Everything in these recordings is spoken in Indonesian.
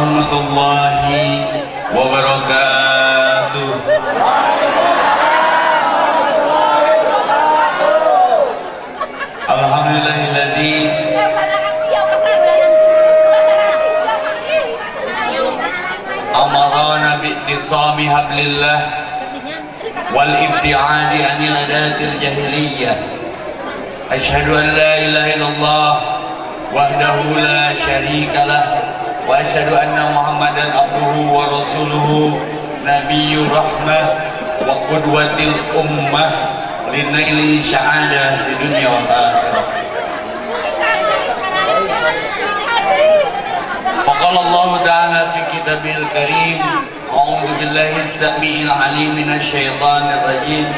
warahmatullahi wabarakatuh. Alhamdulillahilladzi amarana bi'tisami hablillah wal ibti'adi anil adatil jahiliyah. Asyhadu an la ilaha illallah wahdahu la syarika lah wa asyhadu anna Muhammadan وأشهد أن محمدا عبده ورسوله نبي الرحمة وقدوة الأمة لنيل السعادة في الدنيا والآخرة. وقال الله تعالى في كتابه الكريم أعوذ بالله السميع العليم من الشيطان الرجيم.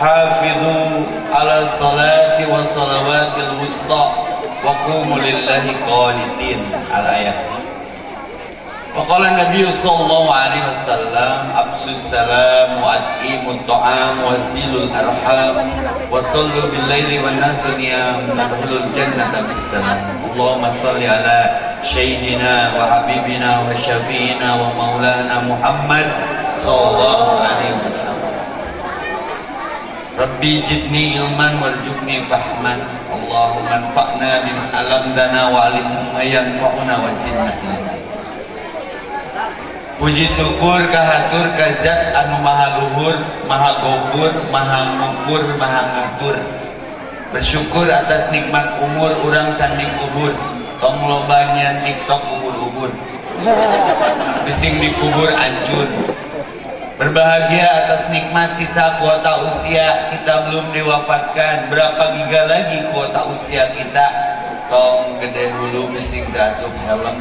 حافظوا على الصلاة والصلوات الوسطى. وقوموا لله قانتين. الآية. وقال النبي صلى الله عليه وسلم أبسوا السلام وأطعموا الطعام وسيلوا الأرحام وصلوا بالليل والناس نيام تدخلوا الجنة بالسلام. اللهم صل على سيدنا وحبيبنا وشفينا ومولانا محمد صلى الله عليه وسلم. Rabbi jidni ilman waljubni fahman Allahumma anfa'na min alamdana wa alimumma yanfa'una wa jinna Puji syukur kahatur kazat anu maha luhur maha gofur maha mukur maha ngatur. Bersyukur atas nikmat umur orang candi kubur. Tong lobanya tiktok kubur-ubur bising dikubur ancur. Berbahagia atas nikmat sisa kuota usia kita belum diwafatkan. Berapa giga lagi kuota usia kita? Tong gede hulu bising asup helm.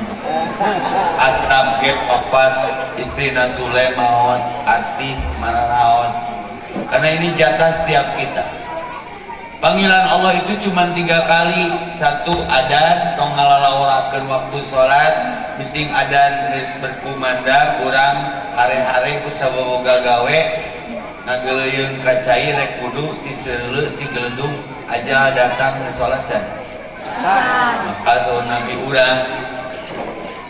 Asraf get wafat, istri Nasule maut, artis mana naon. Karena ini jatah setiap kita. Panggilan Allah itu cuma tiga kali. Satu adan, tong ngalalawarakeun waktu sholat, bising adan geus berkumandang, kurang hari-hari ku saboboga gawe, ngageleuyeun ka cai rek kudu ti seuleuh ti gelendung aja datang ke sholat. Maka so nabi urang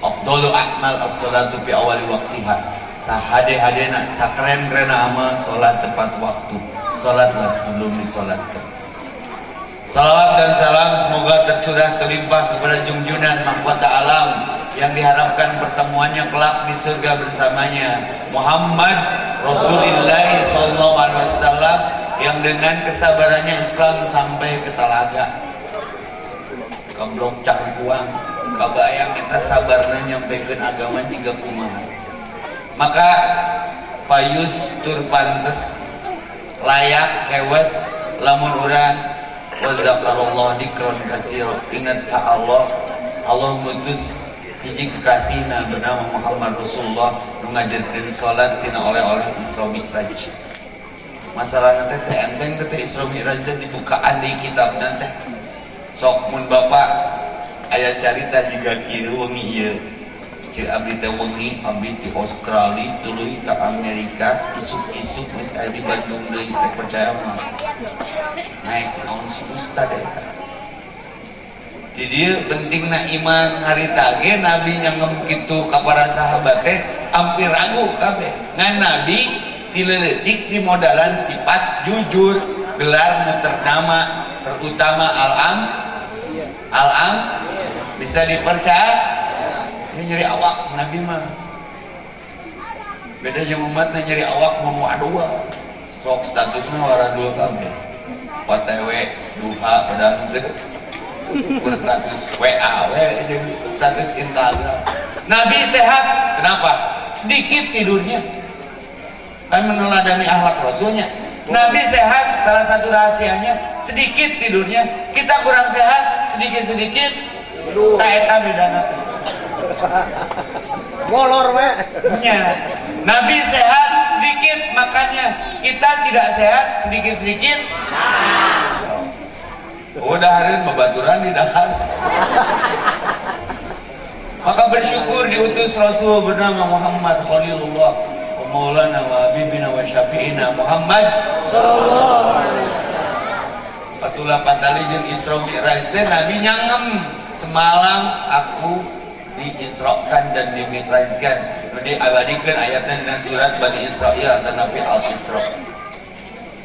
Afdalu akmal as-salatu fi awali waktiha. Sahade-hadena sakeren-kerena amal salat tepat waktu. Salatlah sebelum disolatkan. Salawat dan salam semoga tercurah terlimpah kepada junjungan mahkota alam yang diharapkan pertemuannya kelak di surga bersamanya Muhammad Rasulullah Sallallahu Alaihi Wasallam yang dengan kesabarannya Islam sampai ke talaga. Kamblok cangkuang kabayang kita sabarna nyampaikan agama tiga kumaha maka payus tur pantes layak kewes lamun urang wa dikron kasiro ingat ka Allah Allah mutus hiji kekasihna bernama Muhammad Rasulullah mengajarkan sholat tina oleh-oleh Isra Mi'raj. Masalah nanti teh enteng teh Isra Mi'raj dibukaan di kitab nanti. Sok mun bapak ayah carita juga kiri wengi iya abdi teh wengi abdi di Australia tuluy ke Amerika isuk-isuk geus aya di Bandung deui teh percaya mah. Naik naon si ustad eta di dieu pentingna iman harita ge nabi nyangem kitu ka para sahabat teh hampir ragu kabeh. Ngan nabi dileutik di modalan sifat jujur gelar ternama terutama al-am. Al-am bisa dipercaya nyeri awak nabi mah. Beda yang umatnya nyeri awak mau dua sok statusnya warna dua kami OTW duha pedang status WA status Instagram Nabi sehat. Kenapa? Sedikit tidurnya. Kan meneladani akhlak rasulnya. Nabi sehat salah satu rahasianya sedikit tidurnya. Kita kurang sehat sedikit-sedikit tak eta bedana molor we nya Nabi sehat sedikit makanya kita tidak sehat sedikit-sedikit. Udah hari membaturan di dahan maka bersyukur diutus Rasul bernama Muhammad Khalilullah wa maulana wa habibina wa syafi'ina Muhammad. Sallallahu alaihi Patulah patali jeung Isra Mi'raj teh Nabi nyangem. Semalam aku diisrokan dan dimikrajkan diabadikan ayatnya dengan surat Bani Israel. Dan Nabi Al-Isra.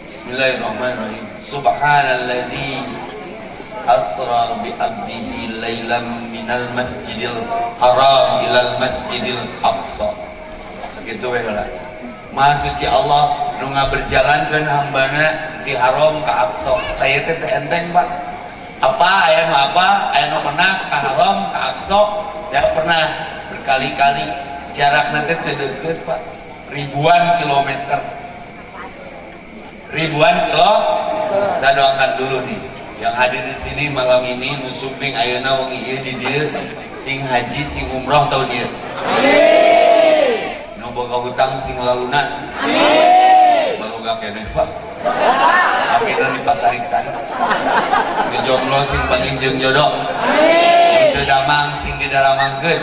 Bismillahirrahmanirrahim. Subhanalladzi asra bi abdihi lailam minal masjidil haram ilal masjidil aqsa. Segitu we lah. Maha suci Allah nu berjalankan hambana di haram ke aqsa taya teh enteng Pak apa ayat apa? Ayat pernah ke haram ke aqsa saya pernah berkali-kali jarak nanti terdekat pak. Ribuan kilometer. Ribuan kilo? Saya doakan dulu nih. Yang hadir di sini malam ini nusuping ayana wong iya di dia sing haji sing umroh tahun dia. Amin. No boga hutang sing lalunas amin. Baru gak kene pak ngejomblo sing paling jeng jodoh. Damang sing di dalam mangkeun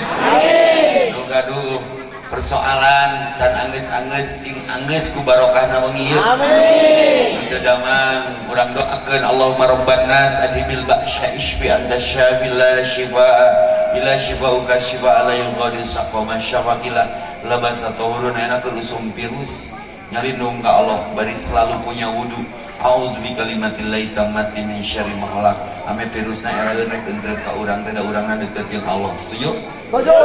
nu gaduh persoalan can angges-angges sing angges ku barokahna wengi ieu amin damang urang doakeun Allahumma rabban nas adhibil ba'sya isfi anta syafi la shifa ila shifauka shifa la yughadiru saqama syafaqila labasa tahurun enak usum virus nyari ka Allah bari selalu punya wudu Auzu bi kalimatillahi tammati min syarri ma khalaq. Ame virusna era rek enter ka urang teh da urangna deukeut jeung Allah. Setuju? Setuju.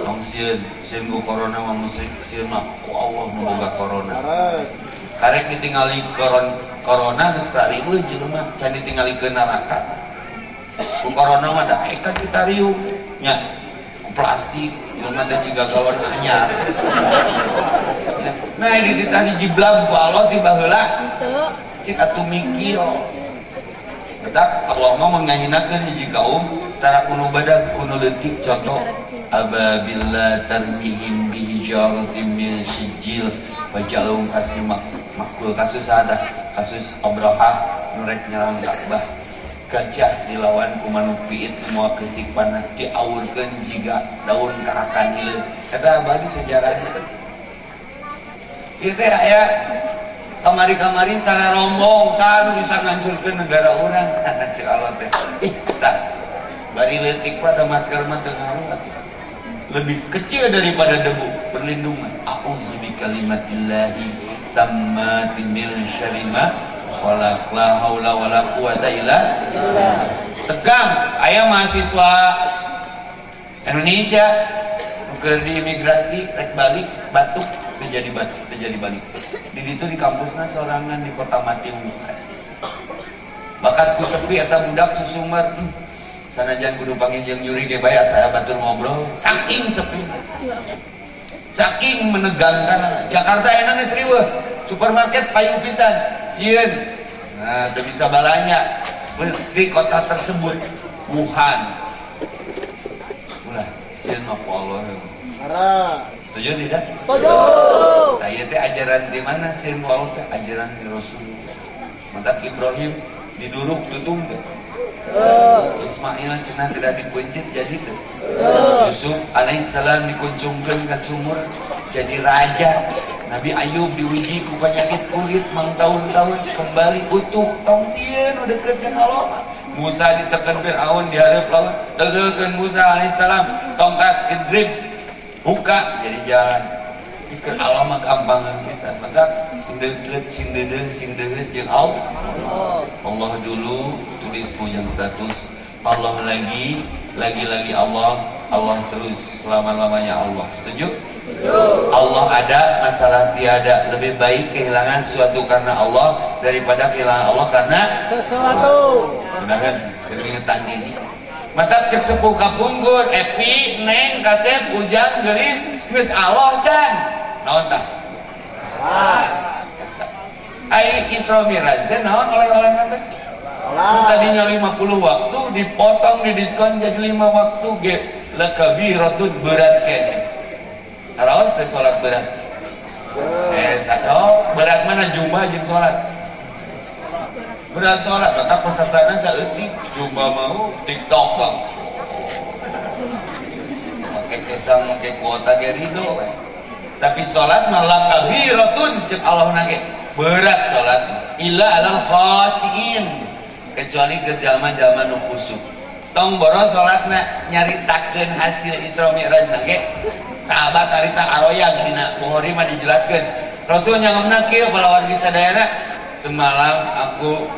Tong sieun, sieun ku corona mah musik sieun mah ku Allah boga corona. Karek ditingali koron corona geus rieuh jelema can ditingali ke neraka. Ku corona mah da eka kita riuh nya plastik jelema teh jiga kawan anyar. Nah, ini ditanya jiblam ku Allah tiba heula atau mikir bedak Allah mau menganyinakan hiji kaum tara kuno badak kuno letik contoh. Ababilla tarmihim bihijaratin min sijil. Wajalum mak makul kasus ada kasus obrahah nurek nyerang Ka'bah gajah dilawan ku manupiit semua kesik panas diawurkan jika daun karakan kata abadi sejarah itu ya. Kamari-kamari sana rombong sana bisa ngancurkan negara orang. Cek Allah teh ih tak bari letik pada masker mah tengah lebih kecil daripada debu perlindungan. A'udzu bikalimatillahi tammatin min syarri ma khalaq la haula wala quwata illa tegang aya mahasiswa Indonesia. Ke imigrasi rek balik batuk terjadi batuk terjadi balik di itu di kampusnya sorangan di kota mati bakat ku sepi atau budak susumar. Hmm. jangan kudu panggil yang nyuri ke bayar saya batur ngobrol. Saking sepi. Saking menegangkan. Jakarta enak seribu supermarket payu pisan. Sieun. Nah udah bisa balanya. Seperti kota tersebut Wuhan. Ulah sieun mah Allah Setuju tidak? Setuju. Saya teh ajaran di mana sih mau teh ajaran di Rasul. Mantap Ibrahim diduruk tutung teh. Ismail cenah tidak dipencit jadi tuh. Yusuf alaihissalam dikuncungkan ke sumur jadi raja. Nabi Ayub diuji ku penyakit kulit mang tahun-tahun kembali utuh tong sieun udah kerja Allah. Musa ditekan Fir'aun di hareup laut. Tegelkeun Musa alaihissalam tongkat idrib buka jadi jalan. Allah mah gampang bisa. Maka dedeh sing dehes jeung Allah Allah dulu tulis yang status. Allah lagi lagi-lagi Allah. Allah terus selama-lamanya Allah. Setuju? Allah ada masalah tiada lebih baik kehilangan sesuatu karena Allah daripada kehilangan Allah karena sesuatu. Benar kan? Ini maka cek sepuh kapungkur epi neng kasep ujang geris geus Allah can naon tah? Ai Isra Miraj teh naon oleh-oleh nanti tadinya 50 waktu dipotong di diskon jadi 5 waktu ge lekabiratun berat kayaknya Harus teh salat berat? Eh, berat mana jumlah jeung salat? Berat sholat maka pesertanya ini cuma mau tiktok bang pakai kesang pakai kuota gerido tapi sholat malah kabiratun cek Allah nage berat sholat. Illa alal khasiin. Kecuali ke jama-jama nu khusuk tong boros salatna nyaritakeun hasil Isra Mi'raj nage sahabat harita aroyang dina Bukhari mah dijelaskeun Rasul nyangamna kieu para wargi sadayana semalam aku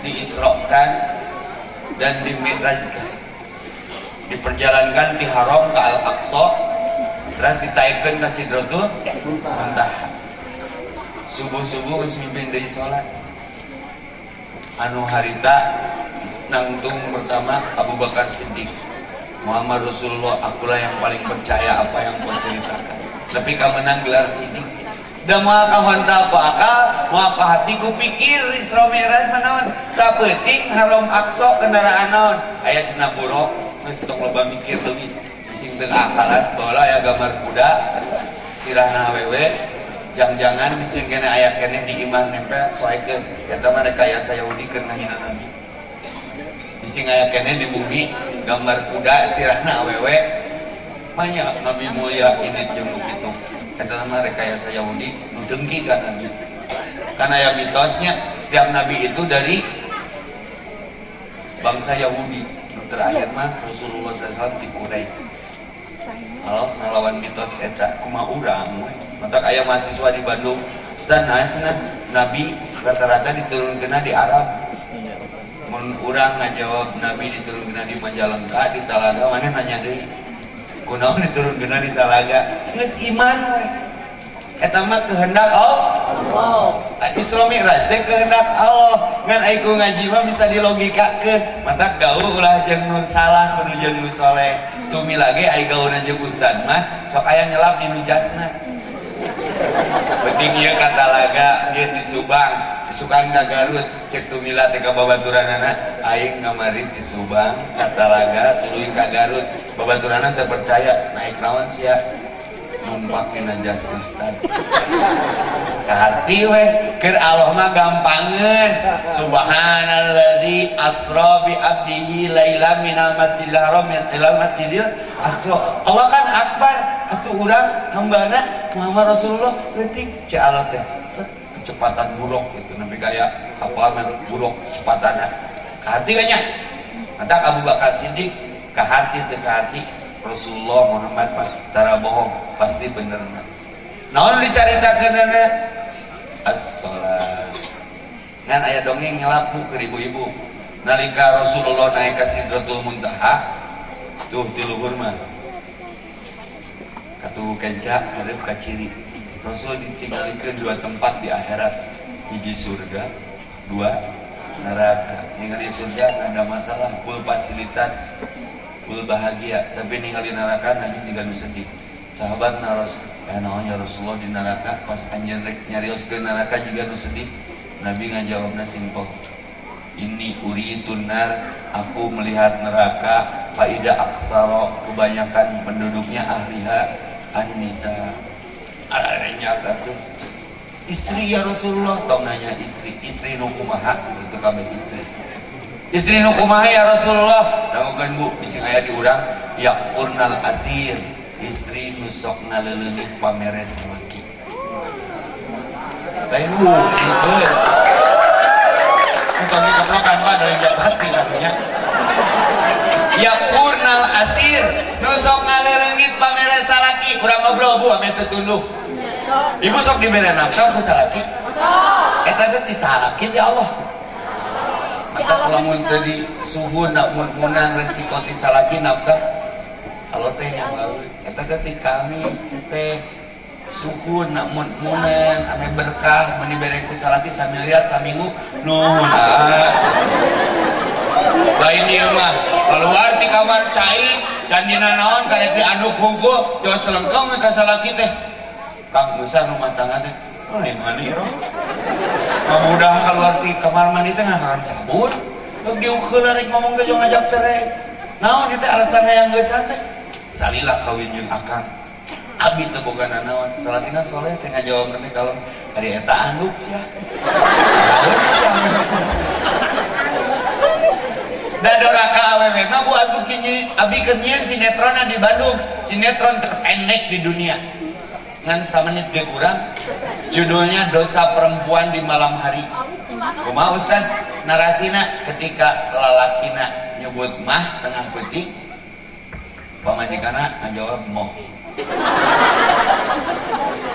diisrokan dan dimi'rajkan diperjalankan di haram ke Al-Aqsa terus ditaikkan ke Sidratul Muntaha. Subuh-subuh geus mimpin deui salat anu harita nangtung pertama Abu Bakar Siddiq. Muhammad Rasulullah akulah yang paling percaya apa yang kau ceritakan. Tapi kamu menang gelar Siddiq dan mau kahonta apa akal mau apa hatiku pikir Isra Mi'raj manaon sapeting haram akso kendaraan naon aya cenah buruk geus tok loba mikir leuwih sing teu akalan baheula aya gambar kuda. Sirahna awewe jang-jangan bising kene aya kene di imah nempel soekeun eta mah rekayasa Yahudi keur ngahina Nabi. Bising aya kene di bumi gambar kuda sirahna awewe banyak Nabi mulia ini jeung kitu eta mah rekayasa Yahudi nu dengki ka Nabi. Karena ya mitosnya setiap Nabi itu dari bangsa Yahudi. Terakhir mah Rasulullah SAW di Quraisy. Kalau ngelawan mitos eta kuma urang we mata aya mahasiswa di Bandung Ustaz nah cenah nabi rata-rata diturunkeun di Arab. Mun urang ngajawab nabi diturunkeun di Majalengka di Talaga mana nanya deui kunaon diturunkeun di talaga? Geus iman. We eta mah kehendak Allah. Isra Mi'raj teh kehendak Allah. Ngan aing ku ngaji mah bisa dilogikakeun. Mata gaul ulah jeung nu salah kudu jeung nu saleh tumi lagi aing gaulna jeung ustad mah sok aya nyelap di nu jasna. Penting ieu ka talaga geus di Subang. Sukan ka Garut cek tumila ka babaturanana. Aing ngamarit di Subang kata laga tuluy ka Garut. Babaturanana teu percaya naik naon sia? Numpakin aja ustad. Ke hati weh. Ker Allah mah gampangan. Subhanalladzi asra bi abdihi laila minal masjidil haram ila masjidil aqsa. Allah kan akbar. Atuh urang hambana Muhammad Rasulullah. Leutik ci Allah teh kecepatan buruk itu nabi kaya apa buruk kecepatannya. Ke hati mata Abu Bakar Siddiq ke hati ke hati. Rasulullah Muhammad pas tara bohong pasti bener naon dicaritakeun as-salat. Ngan aya dongeng ngelapu ke ibu-ibu nalika Rasulullah naik ke Sidratul Muntaha tuh di luhur mah. Katuh kenca hareup ka ciri Rasul ditinggalikeun dua tempat di akhirat. Hiji surga dua neraka. Ningali surga ada masalah. Full fasilitas full bahagia. Tapi ningali neraka nabi juga nu sedih sahabat naros ya naonnya Rasulullah di neraka. Pas rek nyarios ke neraka juga nu sedih nabi ngajawabna simpel. Ini uri tunar aku melihat neraka. Faida aksaro kebanyakan penduduknya ahliha anisa arenya tuh istri ya Rasulullah. Tong nanya istri. Istri nu kumaha itu kami istri. Istri nu kumaha ya Rasulullah. Dangukeun bu. Bising aya di urang yakfurnal asir istri nu sok naleleungit pameres laki lain bu. Itu bukan keblokan pak. Dari jabati katanya yakfurnal asir nu sok naleleungit pameres laki urang ngobrol bu ame tetunduh Ibu sok diberi nafkah ku salaki. Eta teh ti salaki ya Allah. Mata lamun tadi suhu nak munang resiko ti salaki nafkah. Allah teh yang lalu. Eta teh kami teh suhu nak munang ame berkah meni bere ku salaki samiliar saminggu nuhun lain mah. Keluar di kamar cai candina naon kayak diaduk hugo jauh selengkong mereka salah kita kang besar rumah tangga teh. Lain mana ya mudah keluar di kamar mandi teh ngahan sabun. Diukul rek ngomong ke jong ajak cerai naon itu alasan yang geus teh? Salilah kawin jeung akang. Abi teu boga naon? Salatina soleh teh ngajawab nanti kalau hari eta anduk sia. doraka awewe mah bu aku kini abi kenyian sinetron di Bandung. Sinetron terpendek di dunia. Ngan samenit ge kurang. Judulnya dosa perempuan di malam hari. Kumaha ustaz narasina ketika lalakina nyebut mah tengah peti pamajikanna ngajawab moh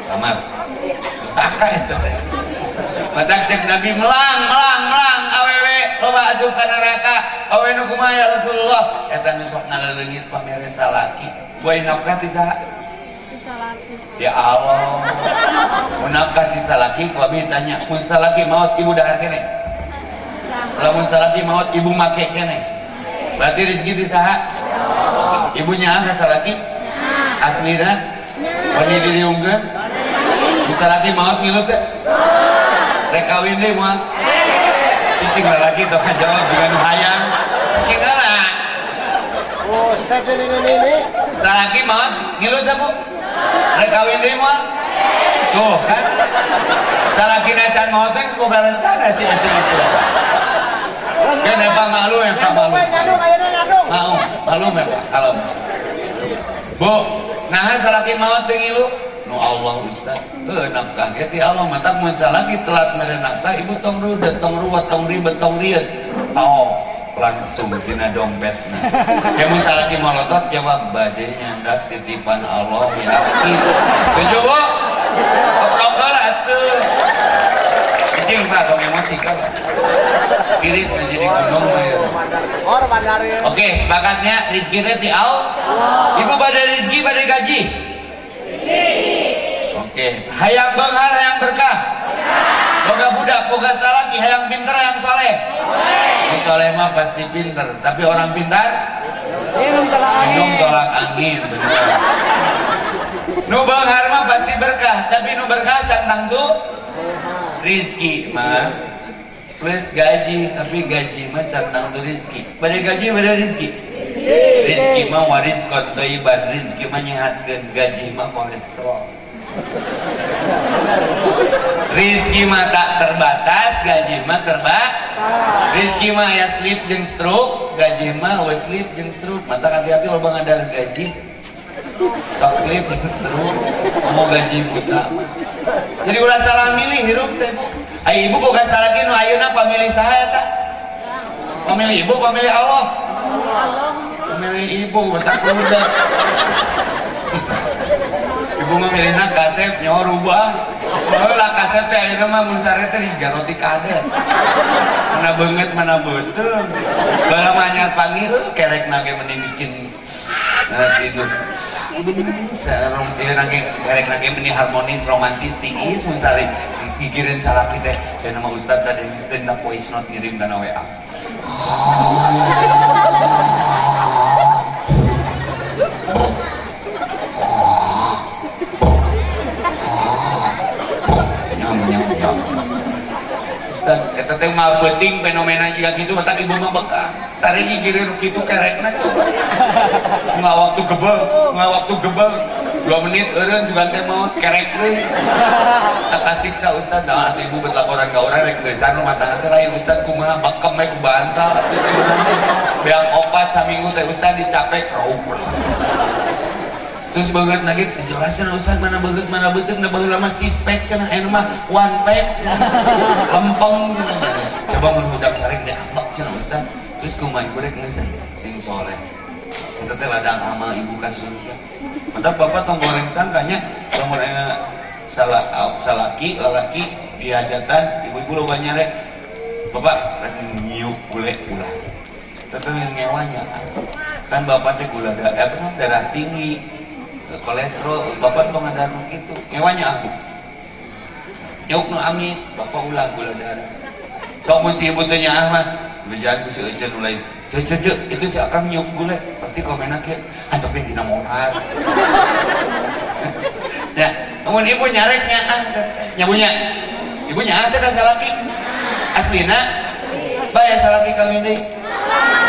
kamar. Taka itu. Matak cek Nabi melang, melang, melang, awewe, loba asup ka neraka, awewe nu kumaha Rasulullah, eta nu sok naleungit pamere salaki. Boy nafkah ti saha? Ya Allah. Mun nafkah ti salaki, ku abi tanya, mun salaki maut ibu dahar kene? Lamun salaki maut ibu make kene? Berarti rezeki ti saha? Ibunya angka salaki? Aslina? Wani diri unggah? Bisa lagi maut ngilu teh? Rek kawin deh moal. Cicing lagi kan jawab dengan hayang. Cicing lah. Oh, saya jadi ini ini. Salaki maut ngilu teh bu? Rek kawin deh moal. Tuh kan? Salaki nacan maut teh semoga rencana sih anjing itu. Kan apa malu ya pak malu. Mau, malu pak kalau. Bu, nah salaki maut teh ngilu. Nu Allah Ustaz, eh nafkah ge ti Allah mata mun salaki telat mere nafkah ibu tong rudet, tong ruwet, tong ribet, tong riet. Oh, langsung tina dompetna. Ya mun salaki molotot jawab bade nyandak titipan Allah yakin. Setuju Bu? Oprokol atuh. Cing Pak, tong emosi kan. Iris jadi gunung ya. Oke, sepakatnya rizki teh di Allah. Ibu pada rizki pada gaji. Oke, hayang benghar hayang berkah. Boga budak, boga salaki, hayang pinter, hayang soleh. Yang soleh mah pasti pinter, tapi orang pintar Minum minum angin. tolak angin, bener. Nu benghar mah pasti berkah, tapi nu berkah tentang tuh rizki mah plus gaji, tapi gaji mah tentang tuh rizki. Pada gaji, pada rizki. Rizki mah waris kotoiban, rizki mah nyehatkeun, gaji mah kolesterol. Rizki mah tak terbatas, gaji mah terbatas. Rizki mah ya sleep jeung stroke, gaji mah we sleep stroke. Mata hati-hati lo bang ada gaji. Sok sleep jeung stroke, mau gaji buta. Jadi ulah salah milih hirup teh. Ai ibu boga salaki nu ayeuna pamilih saha eta? Pamilih ibu, pamilih Allah. Pamilih ibu, betak kuda. Ibu mah milihna kasep nyawa rubah. Lah kasep teh ayeuna mah mun sare teh higa roti kadet. Mana banget mana betul. Bala mah anyar panggil kerek nage mending bikin tidur. Sarung dia nage kerek nage mending harmonis romantis tiis mun sare pikirin salah kita saya nama Ustaz tadi tenda voice note ngirim dana WA nyam eta teh mah penting fenomena juga gitu, mata ibu mah bekal. Sare gigireun kitu kerekna coba. Nggak waktu gebel, nggak waktu gebel. Dua menit eureun juga teh mau kerek deui. Tak siksa Ustaz, nah atuh ibu bet laporan ka urang rek geusan tangga teh lain Ustaz kumaha bakem we ku bantal Beang opat saminggu teh Ustaz dicapek raup. Terus banget lagi. Dijelasin Ustaz mana banget mana betul nah baheula mah sispek cenah aya mah one pack lempeng coba mun budak sering diambak cenah Ustaz. Terus kumaha ibu rek ngeuseun sing soleh. Kita teh ladang amal ibu ka surga. Mantap bapak tong goreng sangkanya lamun aya salah salaki lalaki di hajatan ibu-ibu loba nyarek bapak rek nyiuk bule ulah. Tapi yang ngewanya. Kan bapak teh gula darah apa namanya, darah tinggi kolesterol bapak tuh ada anu gitu. Ngewanya aku. Nyuk nu amis bapak ulah gula darah. Sok mun si mah bejaan ku si euceun ulai cek cek cek itu si akang nyuk gula pasti komenak ya antuk ge dina moal ya namun ibu nyarek nyaah nyamunya. Ibu nyaah teh ka laki. Aslina bayar salaki kawin deui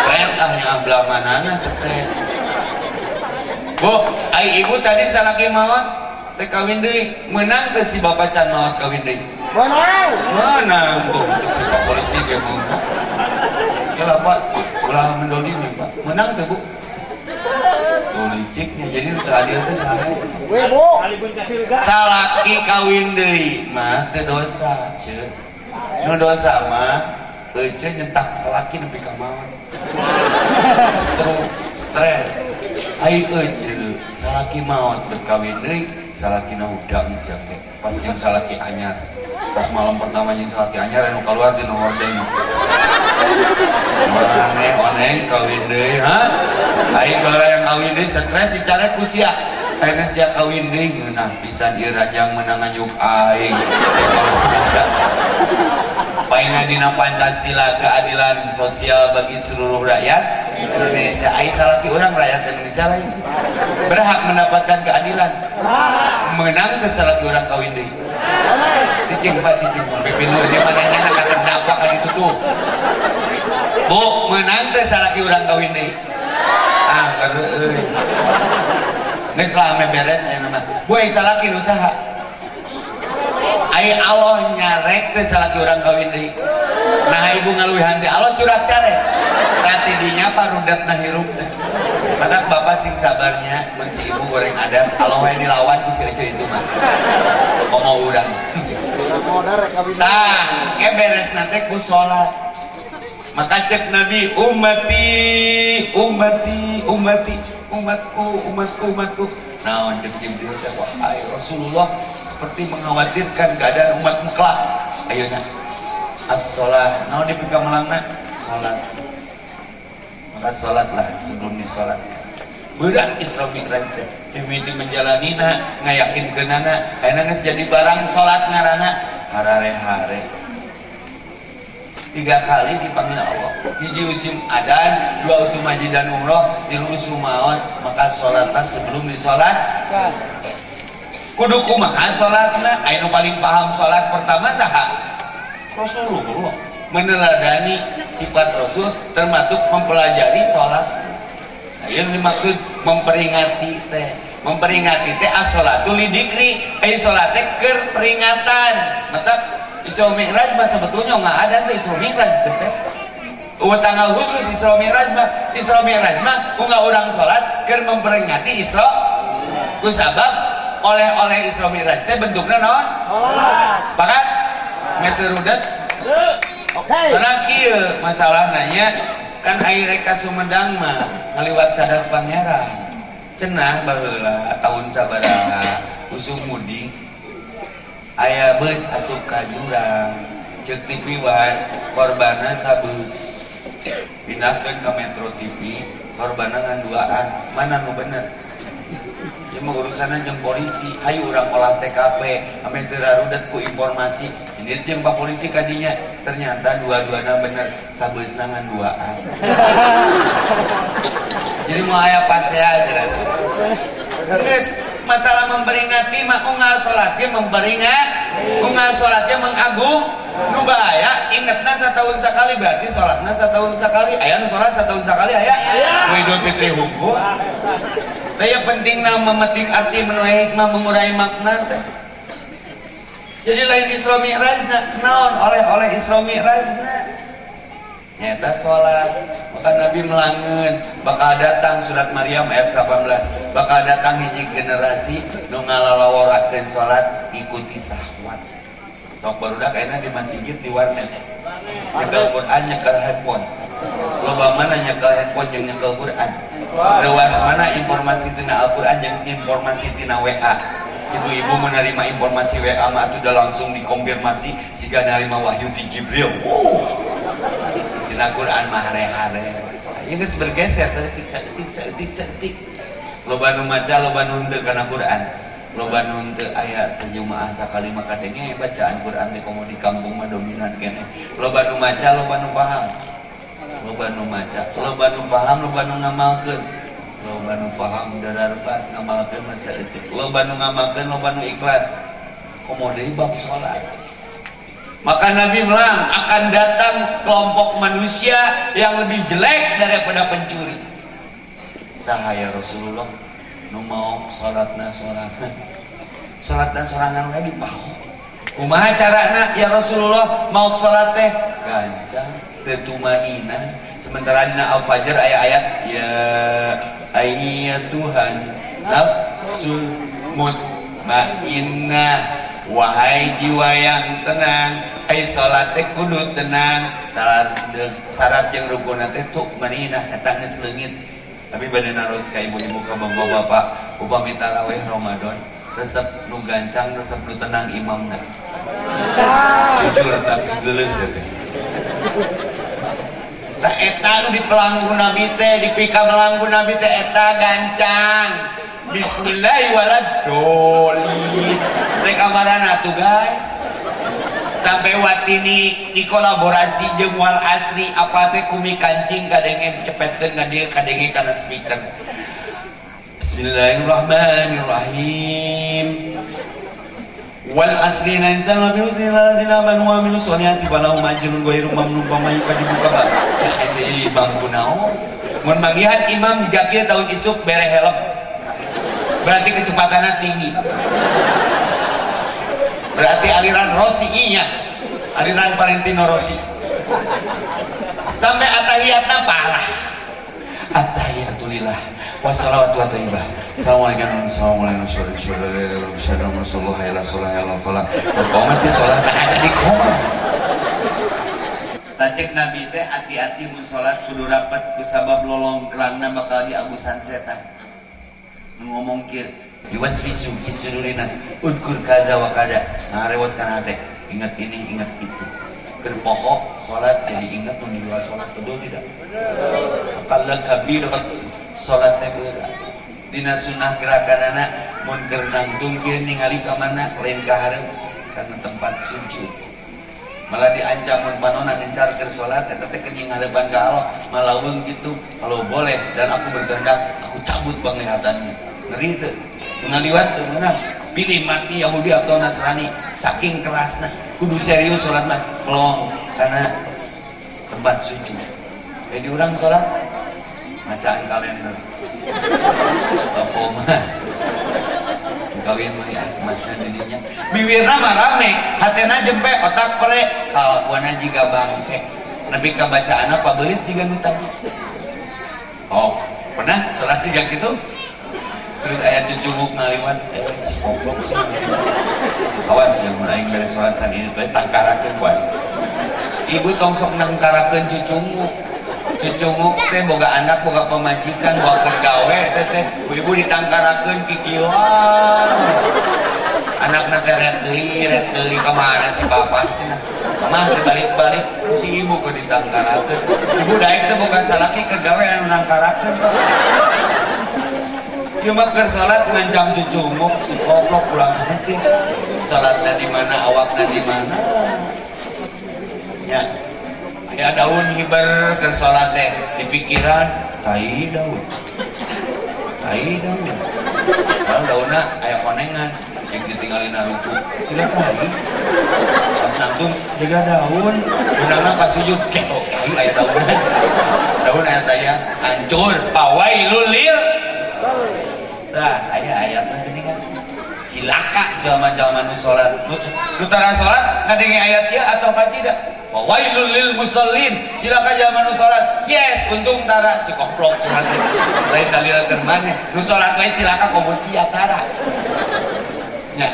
Red ah nya belah manana teh Bu, ai ibu tadi salaki maot teh kawin deui. Menang teh si bapak can maot kawin deui. Menang. Menang cek si Pak polisi ge mau. Ya lah Pak, ulah mendoli nih Pak. Menang teh Bu. Tuh liciknya jadi nu adil teh saha. Weh, Bu. Salaki kawin deui mah teu dosa, ceuk. Nu dosa mah ece nyetak salaki nepi ka maot stroke stres salaki maot berkawin. Deui salakina udang siapa pas jeung salaki anyar. Pas malam pertama jeung salaki anyar anu keluar di nomor deng Mana oneng kawin deui ha ai kalau yang kawin deui stres dicare ku sia Aina sia kawin deui ngeunah pisan ieu rajang menang nganyuk aing Paina dina Pancasila keadilan sosial bagi seluruh rakyat Indonesia. Aing salaki orang rakyat Indonesia lain berhak mendapatkan keadilan. Menang ke salaki orang kawin deui. Cicing pak cicing pipin lu dia mana nyana kata terdampak kan itu tuh. Bu, menang ke salaki orang kawin deui. Ah, baru euy. Geus lame beres aya nama. Bu, salaki usaha. Ai Allah nyarek teh salaki orang kawin deui. Nah ibu ngaluihan teh Allah curhat care. Tati dinya parudat nah hirup teh. Bapak sing sabarnya si ibu goreng ada Allah yang dilawan ku si itu mah. Komo urang. Nah, ke beres nanti ku sholat. Maka cek Nabi umati, umati, umati, umatku, umatku, umatku. Nah, cek Jibril teh wahai Rasulullah seperti mengkhawatirkan keadaan umatmu kelak. Ayo nak. As-sholat. Nah, di pegang melangna sholat. Maka sholatlah sebelum disolatkan. Berat Isra Mi'raj teh. Dimiti menjalanina, ngayakin kenana, ayeuna geus jadi barang sholat ngarana harare-hare. Tiga kali dipanggil Allah. Hiji usim adan, dua usim haji dan umroh, tilu usim maut, maka sholatlah sebelum disolat. Kudu kumaha sholatna, anu paling paham sholat pertama saha? Rasulullah. Meneladani sifat Rasul termasuk mempelajari sholat. Nah, yang dimaksud memperingati teh. Memperingati teh as-sholatu lidikri ai teh keur peringatan. Mata Isra Mi'raj mah sebetulnya nggak ada tuh Isra Mi'raj teh Oh, tanggal khusus Isra Mi'raj mah. Isra Mi'raj mah nggak orang sholat keur memperingati Isra ku sabab oleh-oleh Isra Mi'raj teh bentuknya naon? Sholat. Sepakat? Meter udat Oke. karena kieu masalah nanya kan air reka Sumedang mah ngaliwat cadas pangeran cenah baheula tahun sabaraha usum mudik aya bus asup ka jurang cek TV wae korbana sabus pindahkeun ke Metro TV korbana ngan duaan mana nu bener ya mah urusanna jeung polisi. Hayu urang olah TKP ame teu rarudet ku informasi. Ini jeung pak polisi kadinya. Ternyata dua-duana bener sabeusna ngan duaan. Jadi mau aya pasea jelas Geus masalah memperingati mah unggal memperingat unggal salatnya mengagung. Nu bahaya ingetna setahun sekali berarti salatna setahun sekali. Aya nu salat setahun sekali aya nu idul fitri hukum. Daya penting na memetik arti menuai hikmah mengurai makna teh. Jadi lain Isra Mi'rajna, naon? Oleh-oleh Isra Mi'rajna. Nyata sholat, maka Nabi melangen, bakal datang surat Maryam ayat 18, bakal datang hiji generasi nu ngalalaworakeun sholat ikuti sahwat. Tok barudak kayaknya di masjid di warnet. Nyekel Quran, nyekel handphone. Loba mana nyekel handphone jeung nyekel Quran. Lewas mana informasi tina Al-Quran yang informasi tina WA Ibu-ibu menerima informasi WA itu udah langsung dikonfirmasi jika nerima wahyu di Jibril wow. Dina Quran mah hare-hare. Ieu geus bergeser saeutik saeutik saeutik saeutik. Loba nu maca loba nu henteu kana Quran. Loba nu henteu aya sejumaah sakali mah kadenge bacaan Quran teh komo di kampung mah dominan kene. Loba nu maca loba nu paham. Loba nu maca, loba nu paham, loba nu ngamalkeun. Loba nu paham dararbat ngamalkeun mah saeutik. Loba nu ngamalkeun loba nu ikhlas. Komo deui bab salat. Maka Nabi melang akan datang sekelompok manusia yang lebih jelek daripada pencuri. Sahaya Rasulullah nu mau salatna salatna salatna sorangan we dipaho kumaha carana? Ya Rasulullah mau salat teh gancang tetumanina. Sementara dina al-fajr ayat-ayat ya ayat Tuhan nafsul mutmainnah Wahai jiwa yang tenang Hai salat teh kudu tenang. Salat syarat yang rukun teh tuk maninah katanya selengit. Tapi badai narus ka ibu ibu ka bapak bapak upami tarawih Ramadan resep nu gancang resep nu tenang imam nah. jujur tapi geleng teh Saeta di pelanggu nabi teh di pika melanggu nabi teh eta gancang. Bismillahirrahmanirrahim. Mereka marana tuh guys. Sampai watini dikolaborasi jeung wal asri apa teh kumi kancing kadenge cepetkeun ka dieu kadenge kana speaker Bismillahirrahmanirrahim. Wal asri na insan wa biru sila dina man wa milu suaniati palau majrun ghairu mamnun pamayu kadibuka ba sahidi imam kunao mun magihan imam kieu tahun isuk bere helm berarti kecepatannya tinggi. Berarti aliran Rossi iya. Aliran Valentino Rossi. Sampai atahiyatnya parah. Atahiyatulillah wassalatu wa tayyibah Assalamualaikum Assalamualaikum Tacek Nabi hati-hati mun kudu rapat lolong kerana bakal diagusan setan ngomong kieu yuwaswisu fi sudurinas udkur kada wa kada. Nah rewas kana teh ingat ini ingat itu. Berpokok sholat jadi ingat mun di luar sholat betul tidak? Kalau kabir sholat teh berat dina sunnah gerakan anak mun keur nangtung kieu ningali ka mana lain ka hareup kana tempat sujud malah diancam panona ngencar ke sholat eta teh kening ngadepan ka Allah. Malaweung gitu kalau boleh dan aku berkehendak aku cabut penglihatannya. Ngeri itu ngaliwat menang. Pilih mati Yahudi atau Nasrani saking kerasnya. Kudu serius sholat mah pelong karena tempat suci. Jadi orang sholat? Bacaan kalender. Toko mas kawin melihat masnya dirinya bibirna mah rame hatena jempe otak pere. Kalakuannya jika bangke tapi bacaan apa? Belit jika nutang oh pernah? Sholat tiga gitu? Terus ayat cucunguk ngaliwan eh goblok awas yang aing beres san ini tuh tangkarakeun kuat ibu tong sok nangkarakeun cucunguk cucunguk teh boga anak boga pemajikan boga pegawai teh teh. Ibu ditangkarakeun kikieuan anak nanti red deui ke mana si bapak mah balik-balik si ibu kok ditangkarakeun ibu daek teh boga salaki kegawe anu nangkarakeun. Cuma ke salat ngancam cucumuk si koplok pulang nanti salatnya di mana awaknya di mana? Ya ya daun hiber ke salat teh. Di pikiran tai daun. Tai daun. Kalau daunnya ayah konengan. Sing ditinggalin naruto. Tidak tai. Pas nangtung juga daun. Gunana pas sujud ketok tai ayah daun. Daun ayah taya hancur pawai lulil Nah, ayat ayat nanti kan. Silaka zaman-zaman sholat. Lutaran sholat ngadengi ayat ya atau tidak Wailul lil musallin. Silaka zaman sholat yes untung tara si koplok curhat lain kali ke mana nu sholat lain silaka komosi tara. Ya.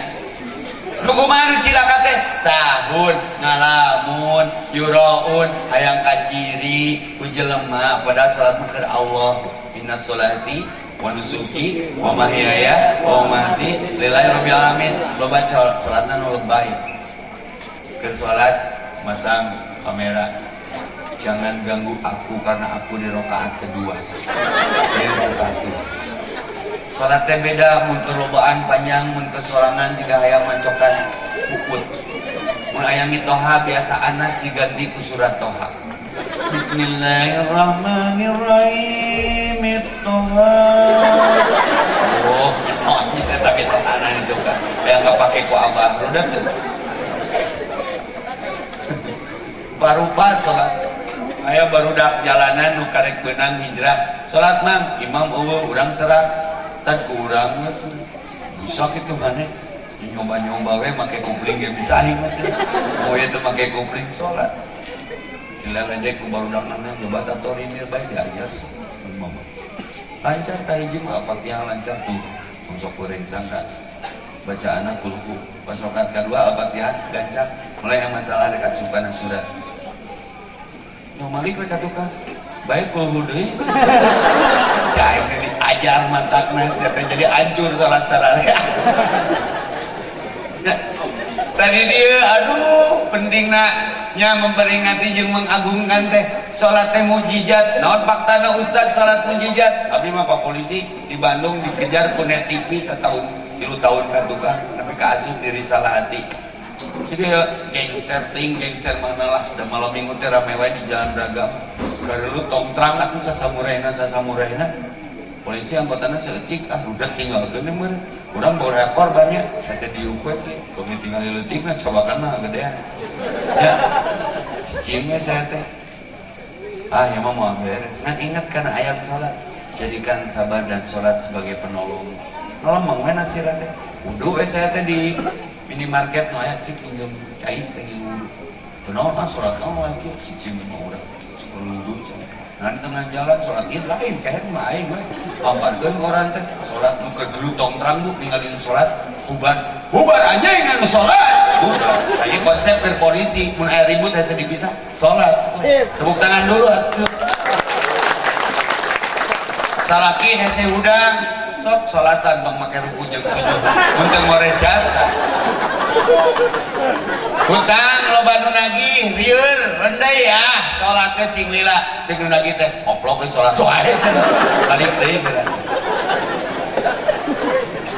Lu kumaha cilaka teh. Sahun ngalamun yuraun hayang kaciri ku jelema pada salat ke Allah. Inna sholati wa nusuki wa mahyaya wa mamati lillahi rabbil alamin. Lo baca salatna nu lebay ke salat masang kamera. Jangan ganggu aku karena aku di rakaat kedua. Ini status teh beda mun kelobaan panjang mun kesorangan jika hayang mancokan pukut. Mun aya mitoha biasa anas diganti ku surat toha. Bismillahirrahmanirrahim Toha. Oh, tapi tahanan itu kan yang nggak pakai ku abah udah sholat. Ayah baru dak jalanan nu karek benang hijrah. Sholat mang. Imam eueuh urang serat. Tan kurang bisa gitu mana nyoba-nyoba we make kupling ya bisa macam mau itu make kupling sholat. Gila ledek ku baru mana coba tato ini baik diajar. Mama lancar kahiji mah fatihah lancar tuh? Untuk goreng sangka. Anak kulku pas rokat kedua al-fatihah gancang mulai yang masalah dekat sukan surat nomalik mereka tukang baik kulo deui ya ini ajar mantakna saya jadi hancur salat. Sararea Nah, tadi dia aduh penting nya memperingati jeung mengagungkan teh salat teh mujizat. Naon faktana ustad salat mujizat? Tapi mah pak polisi di Bandung dikejar net TV ke tahun tilu tahun kan tukang tapi kaasup diri salah hati jadi ya gangster ting gangster mana lah. Udah malam minggu teh rame di jalan beragam. Karena lu tongtrang aku sasamurayna sasamurayna polisi anggotana seetik ah udah tinggal gini mah orang bawa rekor banyak saya diukur sih. Kami tinggal di letik nah coba kan mah gedean. Ya cimnya saya teh. Ah ya mau beres. Nah ingat kan ayat sholat? Jadikan sabar dan sholat sebagai penolong. Nolong teh wudhu eh saya teh di minimarket no ayat sih pinjam cair teh di wudhu penolong ah sholat no lagi si cim mau udah Nah, di tengah jalan sholat id lain kayak mah aing we. Pamparkeun orang teh sholat nu ke dulu tongtrang bu ninggalin sholat bubar. Bubar anjing anu sholat. Lagi konsep berpolisi mun aya ribut hese dipisah sholat. Tepuk tangan dulu atuh. Salaki hese udang sok sholatan tong make ruku jeung sujud. Mun teu morecat. Hutang loba nu nagih rieur rendai ya. Salat ke sing lila cek nu nagih teh oplok ke salat wae. Balik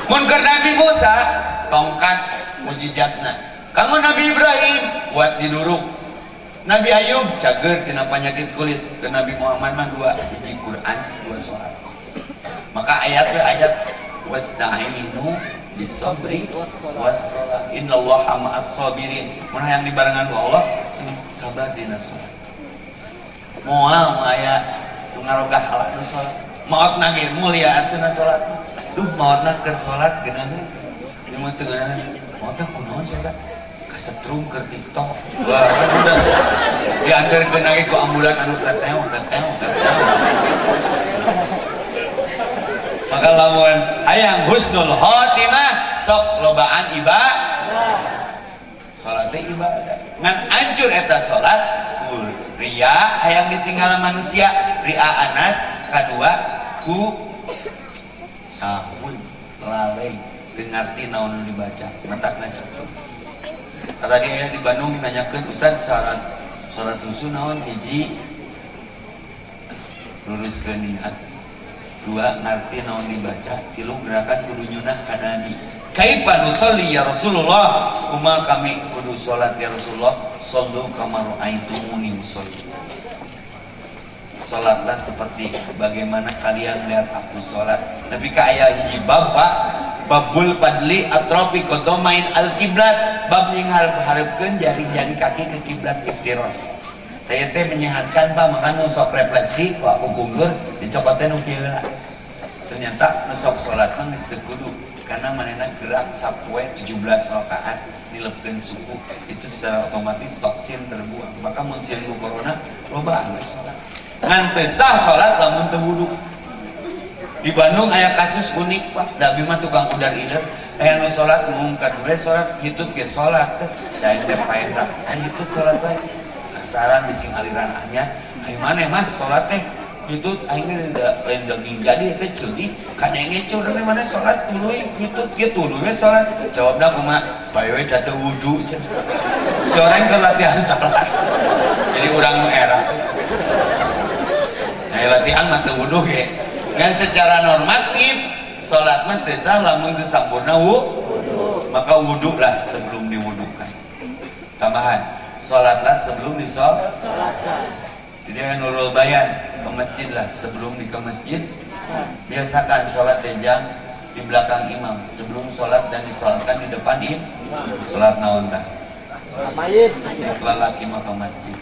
mun keur Nabi Musa tongkat mujizatna. Kanggo Nabi Ibrahim buat diduruk Nabi Ayub cager kena penyakit kulit. Ke Nabi Muhammad mah dua hiji Quran dua salat maka ayat ayat wasta'inu bisabri wassalah. Innallaha ma'as sabirin mun hayang dibarengan ku Allah? Sabar dina salat moal maya nu ngaroga halak nu salat. Maot nage mulia atuna salat. Duh maotna keur salat geunaheun ieu mah teu geunaheun maot kunaon salat? Kasetrum keur TikTok. Wah udah diantarkeun lagi ku ambulan anu teteo teteo maka lamun hayang husnul khotimah sok lobaan ibadah salat ibadah ngan hancur eta salat ku ria hayang ditinggal manusia. Ria anas kadua ku sahun lalai. Dengarti naon dibaca. Matakna contoh kata dia di Bandung nanyakeun Ustaz salat salat usul naon? Hiji. Luruskeun niat dua ngerti naon dibaca? Tilu gerakan kudu nyunah kanani kaifa nusolli ya Rasulullah? Kuma kami kudu salat ya Rasulullah. Sallu kama raaitumuni usolli. Salatlah seperti bagaimana kalian lihat aku salat tapi ka aya hiji bab Pak. Babul padli atrofi kodomain al kiblat bab yang harapkeun jari-jari kaki ke kiblat iftiros saya teh menyehatkan pak. Makan sok refleksi kok aku bungkur dicokotnya nu ternyata nusok sholat mah kudu karena manena gerak sapue 17 rakaat dilepkeun suku itu secara otomatis toksin terbuang. Maka mun sieun corona loba anu sholat. Ngan teu sah sholat lamun teu wudu. Di Bandung aya kasus unik pak. Da mah tukang udar ider. Aya nu sholat ngungkat we sholat hitut ge sholat. Cai teh paedah sholat bae saran bising aliran anyar ayo maneh mas? Sholat teh. Itu akhirnya tidak lain daging jadi itu curi kada ngecur dari mana? Sholat tuluy gitu gitu dulu sholat. Jawabnya kuma bayo datu wudhu orang ke latihan sholat jadi orang era. Nah latihan mata wudhu ya dan secara normatif sholat mah tesah lamun disampurna wudhu maka wudhu lah sebelum diwudhukan tambahan sholatlah sebelum disolatkan jadi yang nurul bayan ke masjid lah sebelum di ke masjid. Biasakan sholat tejang di belakang imam sebelum sholat dan disolatkan di depan imam sholat naon tak Mayit. mah ke masjid.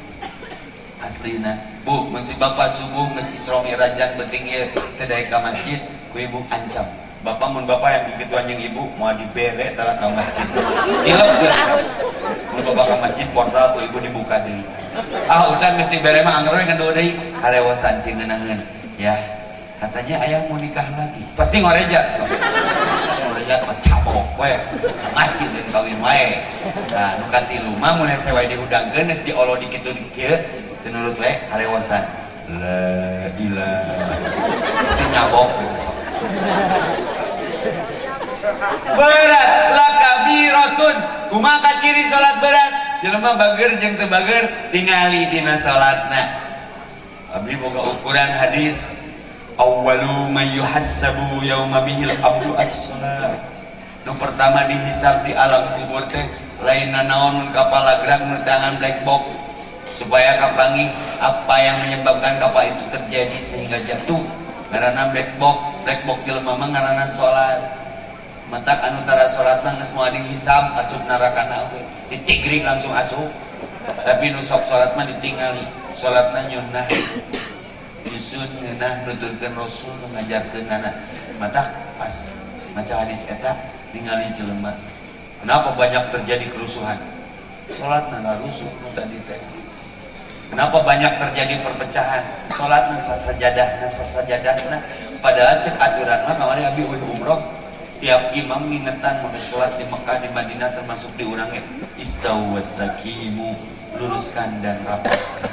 Aslina bu masih bapak subuh nges isra mirajan penting ya kedai ke masjid ku ibu ancam bapak mun bapak yang begitu anjing ibu mau dibere tara ke masjid. Ilap mun bapak ke masjid portal ku ibu dibuka deui ah ustaz mesti bere mah anggar kan dua deui harewasan sing ngeunaheun ya katanya ayah mau nikah lagi. Pasti ngoreja. Ngoreja mah cabok we. Masjid dan kawin wae. Nah nu katilu mah mun sewa dihudangkeun geus diolo di kitu di kieu teu nurut we harewasan la ilaha. Nyabok. gitu berat la kabiratun kumaha ciri salat berat. Jelema bager jeung teu bager tingali dina salatna abdi boga ukuran hadis. Awwalu man yuhassabu yauma bihil abdu as-salat. Nu pertama dihisab di alam kubur teh lain naon kapal gerak tangan black box. Supaya kapangi apa yang menyebabkan kapal itu terjadi sehingga jatuh. Karena black box black box jelema mah ngaranna salat Mantak anu tara sholat mah geus moal dihisab asup neraka na we. Ditigri langsung asup. Tapi nu sok sholat mah ditingali. Sholatna nyunnah. Yusun ngeunah nuturkeun Rasul nu ngajarkeun anak. Mantak pas maca hadis eta ningali jelema. Kenapa banyak terjadi kerusuhan? Sholat nana rusuh tadi teh. Kenapa banyak terjadi perpecahan? Sholat nasa sajadah, nasa sajadah, nah. Padahal cek aturan mah kemarin abi umroh. Tiap imam ngingetan mau sholat di Mekah di Madinah termasuk di istawu wastaqimu luruskan dan rapatkan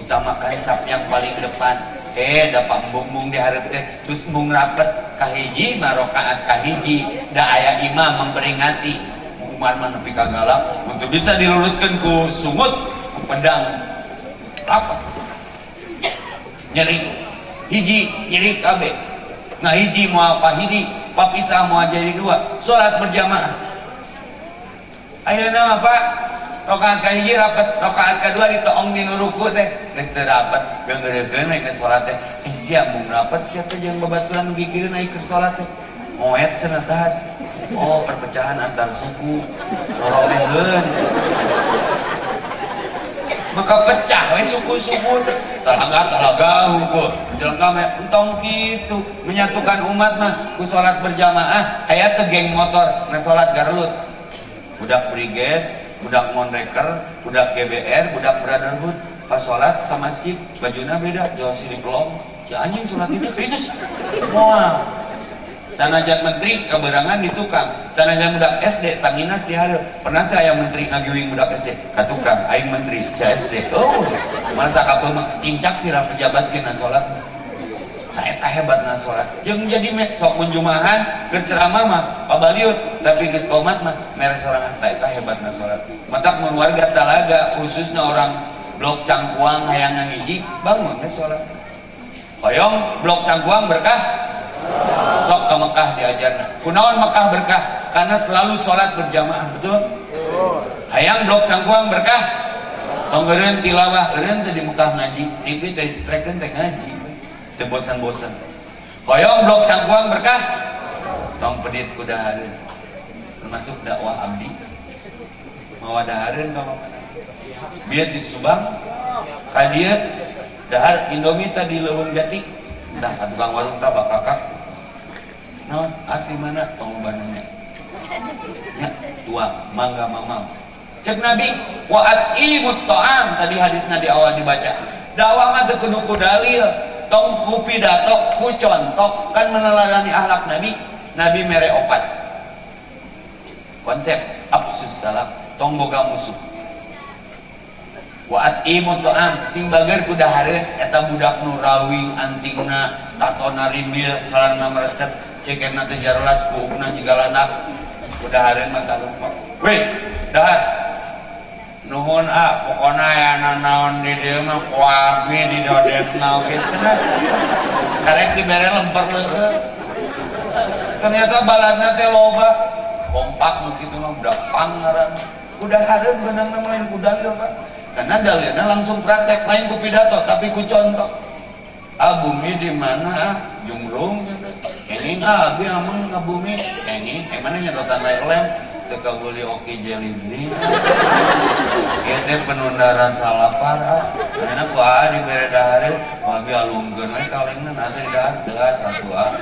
utamakan yang paling depan. Eh dapat bumbung di harap teh. Terus mung rapet kahiji marokaat kahiji. Da aya imam memperingati umat mana nepi kagalak. Untuk bisa diluruskan ku sumut ku pedang apa? Nyeri. Hiji nyeri kabeh nah hiji mau apa? Hiji papisah mau jadi dua. Sholat berjamaah. Ayo nama pak. Rokaat kahiji rapat rokaat kedua ditoong di nuruku teh. Geus teu rapat geungeureukeun naik ke sholat teh. Eh sia mun rapat sia teh jeung babaturan naik ke sholat teh? Moet cenah oh perpecahan antar suku. Roromeheun maka pecah we suku-suku. Talaga talaga hukum jelengka me entong gitu. Menyatukan umat mah. Ku salat berjamaah. Aya teu geng motor. Na salat garlut budak briges budak monreker budak GBR budak brotherhood. Pas salat sama masjid bajuna beda. Jauh sini pelong si anjing salat itu kritis wow sanajan menteri keberangan di tukang. Sanajan budak SD tanginas di hari pernah tuh ayam menteri ngagiwing budak SD ke tukang ayam menteri saya SD oh mana sakapel kincak sirah pejabat kena sholat? Nah eta hebat na sholat. Jeung jadi me, sok menjumahan berceramah mah pabaliut. Tapi geus komat mah mere sorangan tak eta hebat na sholat. Matak mun talaga khususnya orang blok cangkuang hayang ngahiji bangun we sholat. Hoyong blok cangkuang berkah ke Mekah diajar. Kunaon Mekah berkah? Karena selalu sholat berjamaah betul? Hayang blok sangkuang berkah? Tonggerin tilawah keren di Mekah ngaji. TV teh strekken teh ngaji. Teh bosan-bosan. Hoyong blok sangkuang berkah? Tong pedit kuda hareun termasuk dakwah abdi. Mau dahareun kamu biar di Subang kadia dahar Indomie tadi leuweung jati. Dah tukang warung tabak kakak naon? Asli mana? Pengobatannya ya tua mangga mamam cek nabi wa atimut ta'am tadi hadis di awal dibaca. Dakwah mah kudu ku dalil. Tong ku pidato ku contoh. Kan meneladani akhlak nabi nabi mere opat. Konsep absus salam. Tong boga musuh. Wa atimu ta'am sing bager kuda hareun eta budak nurawi antingna tatona rimbil sarana merecet cek nanti jarlas buukna juga lanak udah hari mata lupa. Weh dah. Nuhun ah pokoknya ya nanaon di dia mah kuabi di dodek nau gitu karek dibere lempar leueuh ternyata baladna teh loba. Kompak begitu mah udah pangaran udah hari benang lain kuda pak. Karena dalilnya langsung praktek lain ku pidato tapi ku contoh. Ah bumi di mana jumrung gitu ini ah abi amang ke bumi. Ini emangnya nyedotan naik lem teka guli oki jelibli kita penundaran salah parah karena ku ah di bere dahare abi alungkeun we kalengna nanti dah teu satu ah.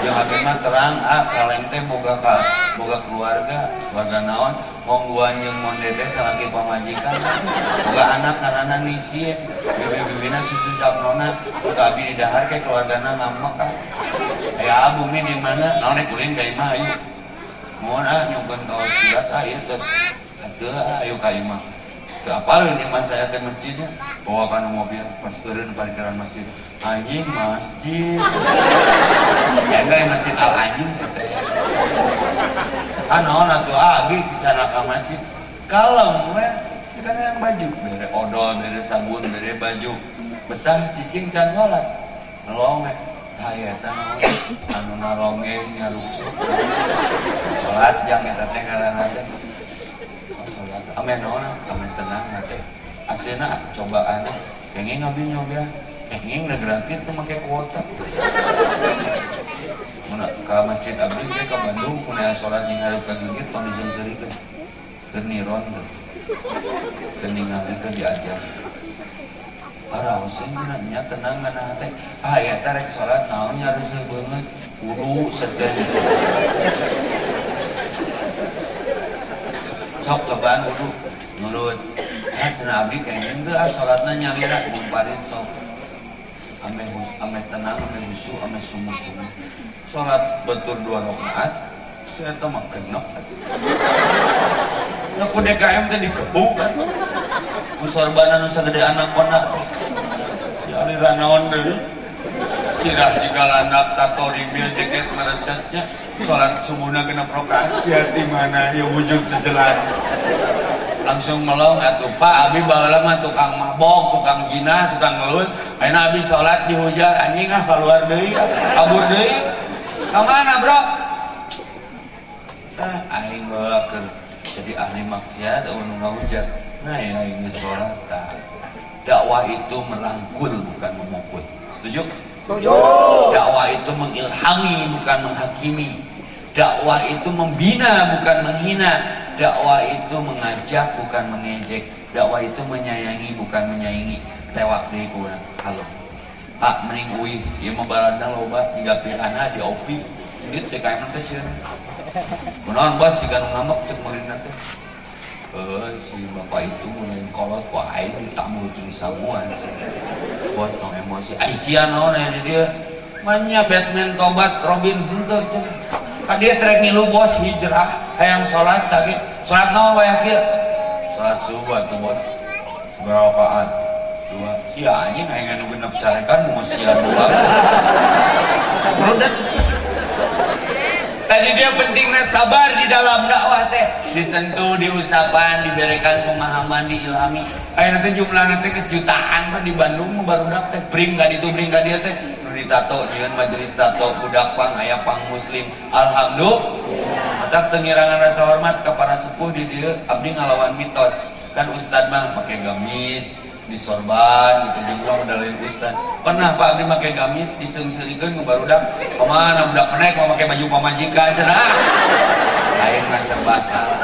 Jeung abi mah terang ah kaleng teh boga ka boga keluarga keluarga naon. Wong gua jeung monde teh salaki pamajikan boga anak karena nisi bibi-bibina susu capnona boga abi di dahar ke keluargana ngamek ah ya bumi di mana? Naon rek ulin ka imah ayo mohon ah nyugun kaos jelas ah ieu terus ah, ayo ka imah teu apal ini mas saya teh masjidnya. Bawa kana mobil pas turun parkiran masjid. Anjing masjid. Ya enggak masjid al anjing seteh kan naon atuh abi bicara ka masjid. Kalem we kan yang baju. Bere odol bere sabun bere baju. Betah cicing can sholat nolong we Aya tanah anu tenang cobaan na gratis kuota. Mun ka masjid abdi teh ka Bandung mun aya sholat jeung hareup ka gigit tong dijeungseurikeun. Keur niron teh. Keur ningalikeun diajar. Araosin nya tenang teh. Ah ya teh rek salat naon nya reseuh beungeut. Wudu sedeng. Sok cobaan wudu nurut. Cenah abdi kenging teu ah salatna nyalira ngumparin sok. Ame ame tenang, ame husu, ame sumuh-sumuh. Salat betul dua rakaat. Saya teh mah kenok. Nah, ku DKM teh dikebuk kan. Ku sorban anu sagede anak konak. Ya alira naon deui. Sirah jika lanak tato ribil jaket merecatnya. Salat subuhna genep rakaat sia di mana ya wujud teu jelas. Langsung melong atuh Pak abi mah tukang mabok, tukang jinah, tukang ngelut. Ayeuna abi salat di hujan anjing ah keluar deui, kabur deui. Ka mana, Bro? Ah, aing bawa ke jadi ahli maksiat anu ngahujat nah ya ini sholat nah. dakwah itu merangkul bukan memukul. Setuju? Setuju. dakwah itu mengilhami bukan menghakimi. Dakwah itu membina bukan menghina. Dakwah itu mengajak bukan mengejek. Dakwah itu menyayangi bukan menyaingi. Tewak deui kurang halo. Pak mending uih ieu mah baladang loba tiga pilihan di opi. Ini TKM teh Kunaon bos jika nu ngambek cek meulina teh. Eh si bapak itu mulai kolot ku aing ditamu jeung samuan. Bos tong emosi. Ai sia naon aya di dieu? Manya Batman tobat Robin henteu cenah. Ka dia trek ngilu bos hijrah hayang salat sakit. Salat naon wae kieu? Salat subuh tuh bos. Berapaan? Dua. Sia anjing hayang anu genep sarekan mau sia dua. Tadi dia pentingnya sabar di dalam dakwah teh. Disentuh, diusapan, diberikan pemahaman, diilhami. Ayo nanti jumlah nanti kejutaan mah di Bandung baru teh. Bring gak itu bring dia teh. Ditato dengan majelis tato budak pang aya pang muslim. Alhamdulillah. Mata tengirangan rasa hormat ke para sepuh di dia abdi ngalawan mitos. Kan ustad mah pakai gamis, disorban gitu jeung urang dalin ustad. Pernah Pak abdi make gamis diseungsirikeun ku barudak. Ke mana budak menek mau pakai baju pamajikan cenah. Lain mah serba salah.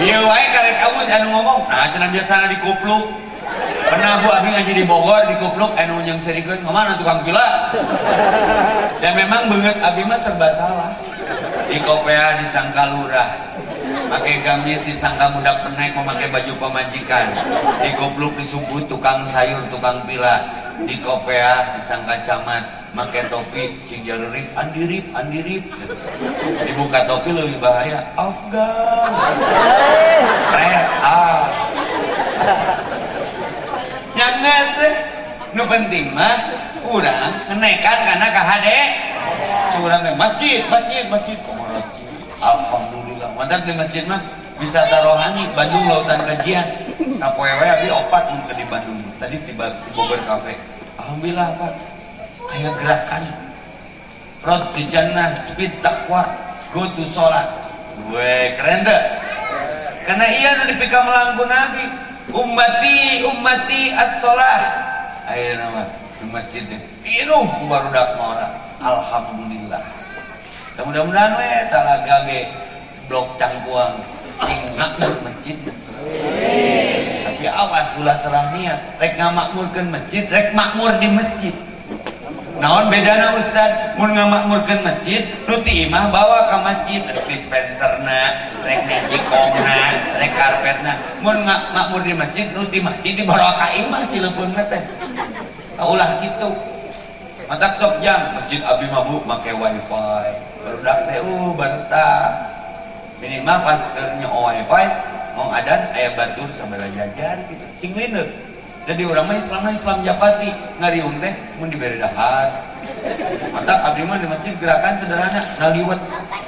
Ieu wae karek kamu anu ngomong. Nah cenah biasana dikupluk. Pernah Bu Abi ngaji di Bogor dikupluk anu jeung serikeun ke mana tukang pila. Dan memang banget Abi mah serba salah. Di kopea disangka lurah pakai gamis disangka budak penek memakai baju pemajikan. Di goblok disebut tukang sayur tukang pila. Di kopea disangka camat. Pakai topi cing jalurip andirip andirip dibuka topi lebih bahaya Afgan. Red ah. Jangan sih nu penting mah. Kurang kenaikan karena KHD kurang masjid masjid masjid? Alhamdulillah mantap di masjid mah bisa tarohani Bandung lautan kajian. Sapoe we abi opat mun di Bandung. Tadi tiba di Bogor Cafe. Alhamdulillah Pak. Aya gerakan. Road ke Jannah Speed Takwa Go to Sholat. Gue keren deh karena iya nu dipika melangku Nabi. Ummati ummati as-sholah. Ayo nama di masjid inuh baru dak Alhamdulillah. Mudah-mudahan we talaga ge blok cangkuang sing makmur masjid. Tapi awas ulah salah niat. Rek ngamakmurkeun masjid rek makmur di masjid. Naon bedana ustad mun ngamakmurkeun masjid nu ti imah bawa ka masjid. Rek dispenserna rek dijikongna rek karpetna. Mun makmur di masjid nu ti masjid dibawa ka imah cilepeungna teh. Ulah gitu. Mata sok jam masjid abi make wifi. Baru dak teh uh bantah minimal pas kernya wifi mau adan ayah batur sambil jajar gitu. Sing jadi orang mah Islam Islam Japati. Ngariung teh mun diberi dahar. Mata abdi mah di masjid gerakan sederhana naliwat.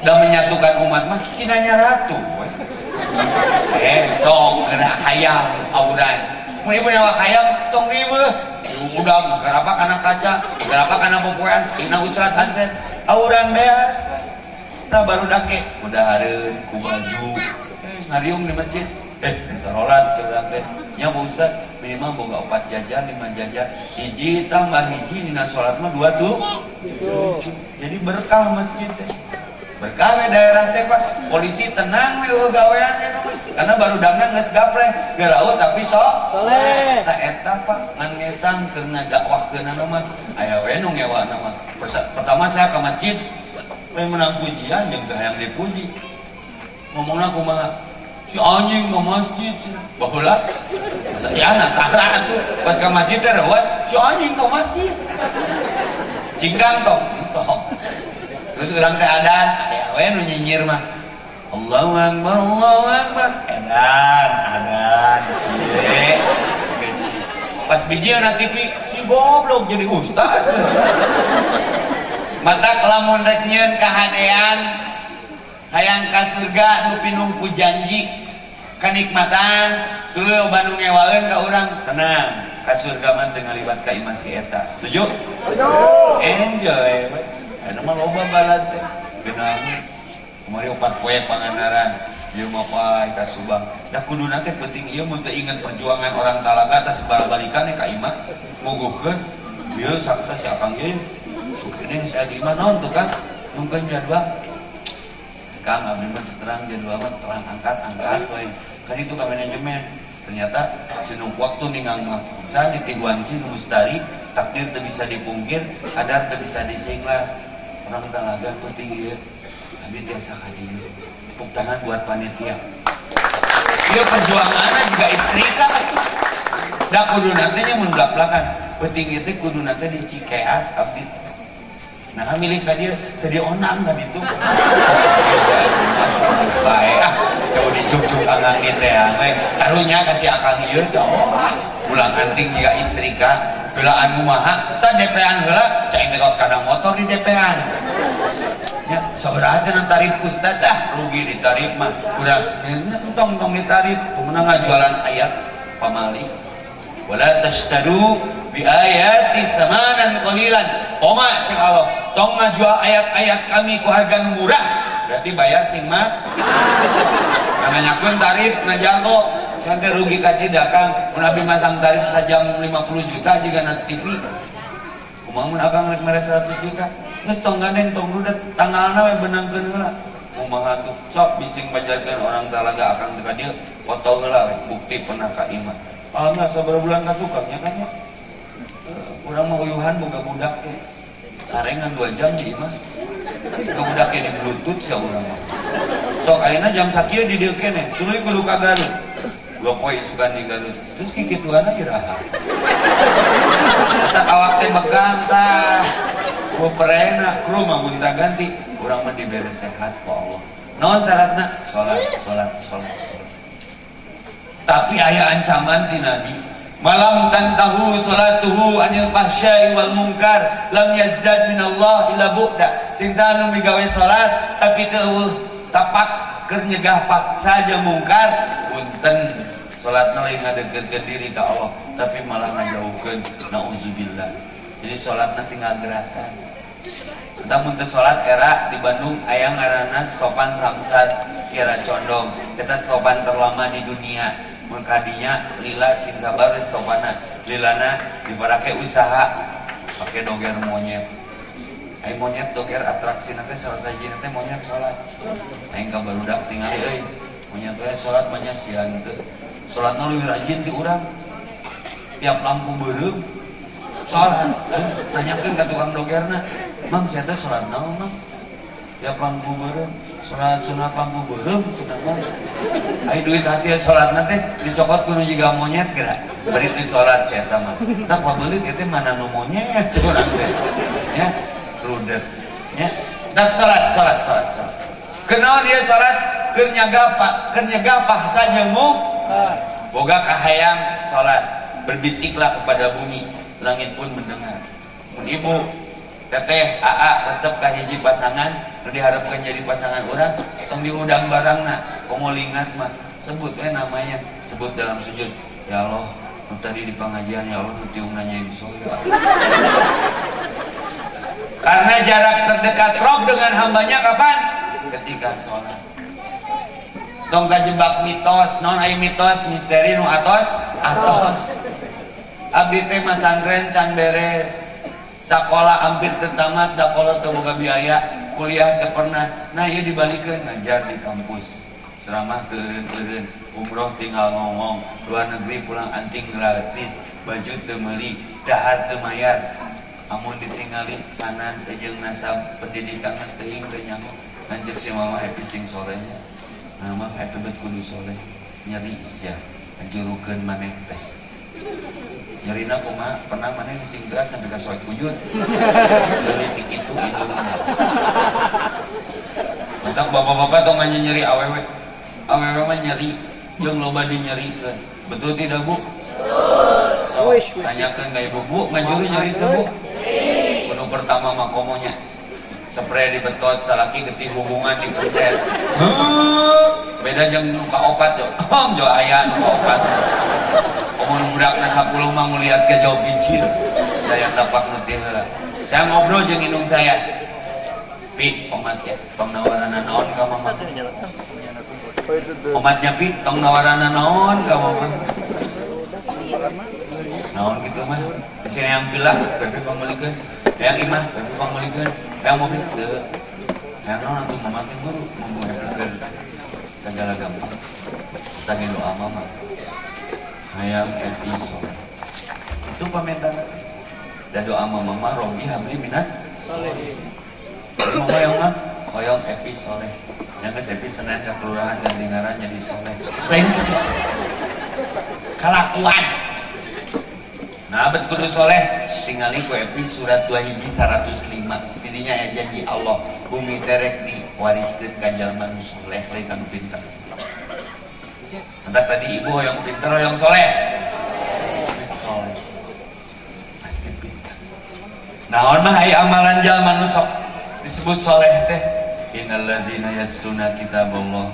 Dan menyatukan umat mah cinanya ratu eh sok gerak hayam auran mun ibu nyawa hayam tong ribu udah kenapa karena kaca kenapa karena popoan ina utrat hansen. Auran beas nah baru dake. Udah hari ku baju eh ngariung di masjid. Eh sarolat curang teh nya Ustaz minimal boga opat jajan lima jajan. Hiji tambah hiji dina sholat mah dua tuh. Jadi berkah masjid teh. Berkah we daerah teh pak. Polisi tenang we gawean karena baru damna geus gaple gerau tapi sok Soleh. tak eta pak. Ngan ngesan keur ngadakwahkeun anu mah. Aya we nu ngewana mah. Pertama saya ke masjid we menang pujian jeung yang dipuji. Ngomongna kumaha si anjing ke masjid baheula ya anak tara tuh pas ke masjid teh rewas si anjing ke masjid. Cinggang tong terus orang teh adan aya we nu nyinyir mah Allahu Akbar Allahu Akbar. Edan adan cie pas biji anak TV si goblok jadi ustaz maka lamun reknyeun kahadean hayang ka surga nu pinungku janji kenikmatan dulu Bandung ngewaeun ka urang. Tenang ka surga mah teu ngalibat ka iman si eta. Setuju? Enjoy. Anu mah loba balad teh. Kenal kemari opat poe pangandaran ieu mah pae ka Subang. Da kuduna teh penting ieu mun teu ingat perjuangan orang talaga atas balik-balikan ka iman. Muguhkeun ieu sakta si akang ieu sukene saya imah naon tuh kan nungkeun jadwal. Kang abdi mah terang jadwal mah terang angkat angkat we kan itu ke manajemen. Ternyata senung waktu ningang mah. Di tiguan si mustari takdir teu bisa dipungkir kadar teu bisa disinglah. Orang talaga tuh tinggi ya. Abdi tiasa tepuk tangan buat panitia. Iya perjuangan juga istri kan Da kudu nanti nya mun belak-belakan penting itu kudu nanti di Cikeas abdi Nah, milih tadi tadi onang kan itu. Baik, ah, jauh dicucuk angang ah, gitu ya. Karunya kasih akang iya, jauh ah. Pulang anting juga istri kah, gelaan kumaha, sa DP-an heula, cai kalau kadang motor di DP-an. Ya, sabar aja nang tarif ustad dah rugi di tarif mah. Udah, entong tong di tarif, pemenang jualan ayat pamali. Wala tashtadu bi ayati thamanan qalilan. Oma cek Allah, tong ngajual ayat-ayat kami ku harga murah. Berarti bayar sing mah. Namanya pun tarif ngajago. Sampai rugi kasih dakang, mun abdi masang tarif sajam 50 juta juga nanti TV. Kumaha mun akang rek mere 100 juta. Geus tong gandeng tong rudet tanggalna we benangkeun heula. Kumaha tuh sok bising bajarkeun orang talaga akang teu ka foto heula bukti pernah ka imah. Alhamdulillah sabar bulan ka tukangnya kan ya. Urang mau uyuhan boga budak teh. Sarengan 2 jam di imah. Ke budak di bluetooth sia urang mah. Sok ayeuna jam sakieu di dieu keneh, tuluy kudu ka Garut. Dua poin suka di Garut. Terus kikituan aja raha. Tak awak teh begang tah. Ku perena kru mah gunta ganti. Urang mah diberi sehat ku Allah. Non syaratna salat, salat, salat. Tapi ayah ancaman di Nabi. Malam tantahu salatuhu anil fahsyai wal munkar. Lam yazdad min Allah ila bu'da. Sing sanu migawe salat tapi teu tapak keur nyegah pak saja mungkar. Punten salatna lain ngadeukeutkeun diri ka Allah tapi malah ngajauhkeun. Nauzubillah. Jadi salatna tinggal gerakan. Kita mun teu salat era di Bandung aya ngaranna stopan samsat kira condong. Kita stopan terlama di dunia mengkadinya lila sing sabar stopana lilana diparake usaha. Pakai doger monyet. Ayo monyet doger atraksi nanti salah saja nanti monyet sholat. Ayo baru dak tinggal euy monyet teh sholat banyak sian teu sholat lebih rajin di urang. Tiap lampu beureum sholat nanyakeun ka tukang dogerna mang saya teh sholat naon mang? Tiap lampu beureum sholat sunat lampu belum? Sunat ayo duit hasil sholat nanti dicopot kuno juga monyet gerak beri di sholat saya tamat tak beli itu mana nu monyet curang teh. Tak salat salat salat salat kenal dia salat kenyaga pak kenyaga pahsa nyemuk boga kahayang salat berbisiklah kepada bumi langit pun mendengar. Mun ibu teteh aa resep ka hiji pasangan diharapkan jadi pasangan orang tong diundang barangna. Komo lingas mah sebut eh namanya sebut dalam sujud. Ya Allah tadi di pengajian ya Allah nu tiung nanya di surga karena jarak terdekat roh dengan hambanya kapan? Ketika sholat. Tong jebak mitos non ai mitos misteri nu atos atos. Abdi teh masantren can beres sekolah hampir tertamat kalau terbuka biaya kuliah pernah. Nah ieu dibalikin ngajar di kampus. Seramah teureun-teureun umroh tinggal ngomong luar negeri pulang anting gratis baju teu meuli dahar teu mayar amun ditinggali sana jeung nasab pendidikan teuing teu nyangu lanjut si mama happy sing sorenya. Nama happy bet kudu sore nyeri sia jurukeun maneh teh nyerina kuma pernah mana yang gerak sampai ke soal kujut dari itu itu Entah bapak-bapak tau nganya nyeri awewe. Awewe mah nyeri yang loba di nyeri betul tidak bu? So, tanyakan gak ibu. Bu ngajuri nyeri itu bu? Penuh pertama makomonya. Spray di betot salaki getih hubungan di pencet beda jeng nuka opat jo. Om jo ayah nuka opat budak na 10 mah ngeliat ke jauh bincil saya nuti heula. Saya ngobrol jeung indung saya. Pi omat ya tong nawarana naon ka mama? Omatnya pi. Tong nawarana naon ka mama? Naon gitu mah? Sini yang bilang bebe pangmelikeun yang imah bebe pangmelikeun yang mobil teu. Yang naon atuh mama? Teh guru membuahkeun segala gampang. Kita doa mama hayam episode itu pamentan dan doa mama Robi Hamli Minas mama yang mah hoyong epi soleh. Yang ke epi senen ke kelurahan dan lingkaran jadi soleh. Lain kelakuan. Nah bet kudu soleh. Tinggali ku epi surat 2 hiji 105 jadinya ya janji Allah. Bumi terek di wariskeun ka jalma nu soleh lain kanu pintar Entah tadi ibu yang pintar yang soleh. Soleh. Pasti pintar. Nah, mah hai amalan jalma nusok disebut soleh teh. Innalladzina yasluna kitaballah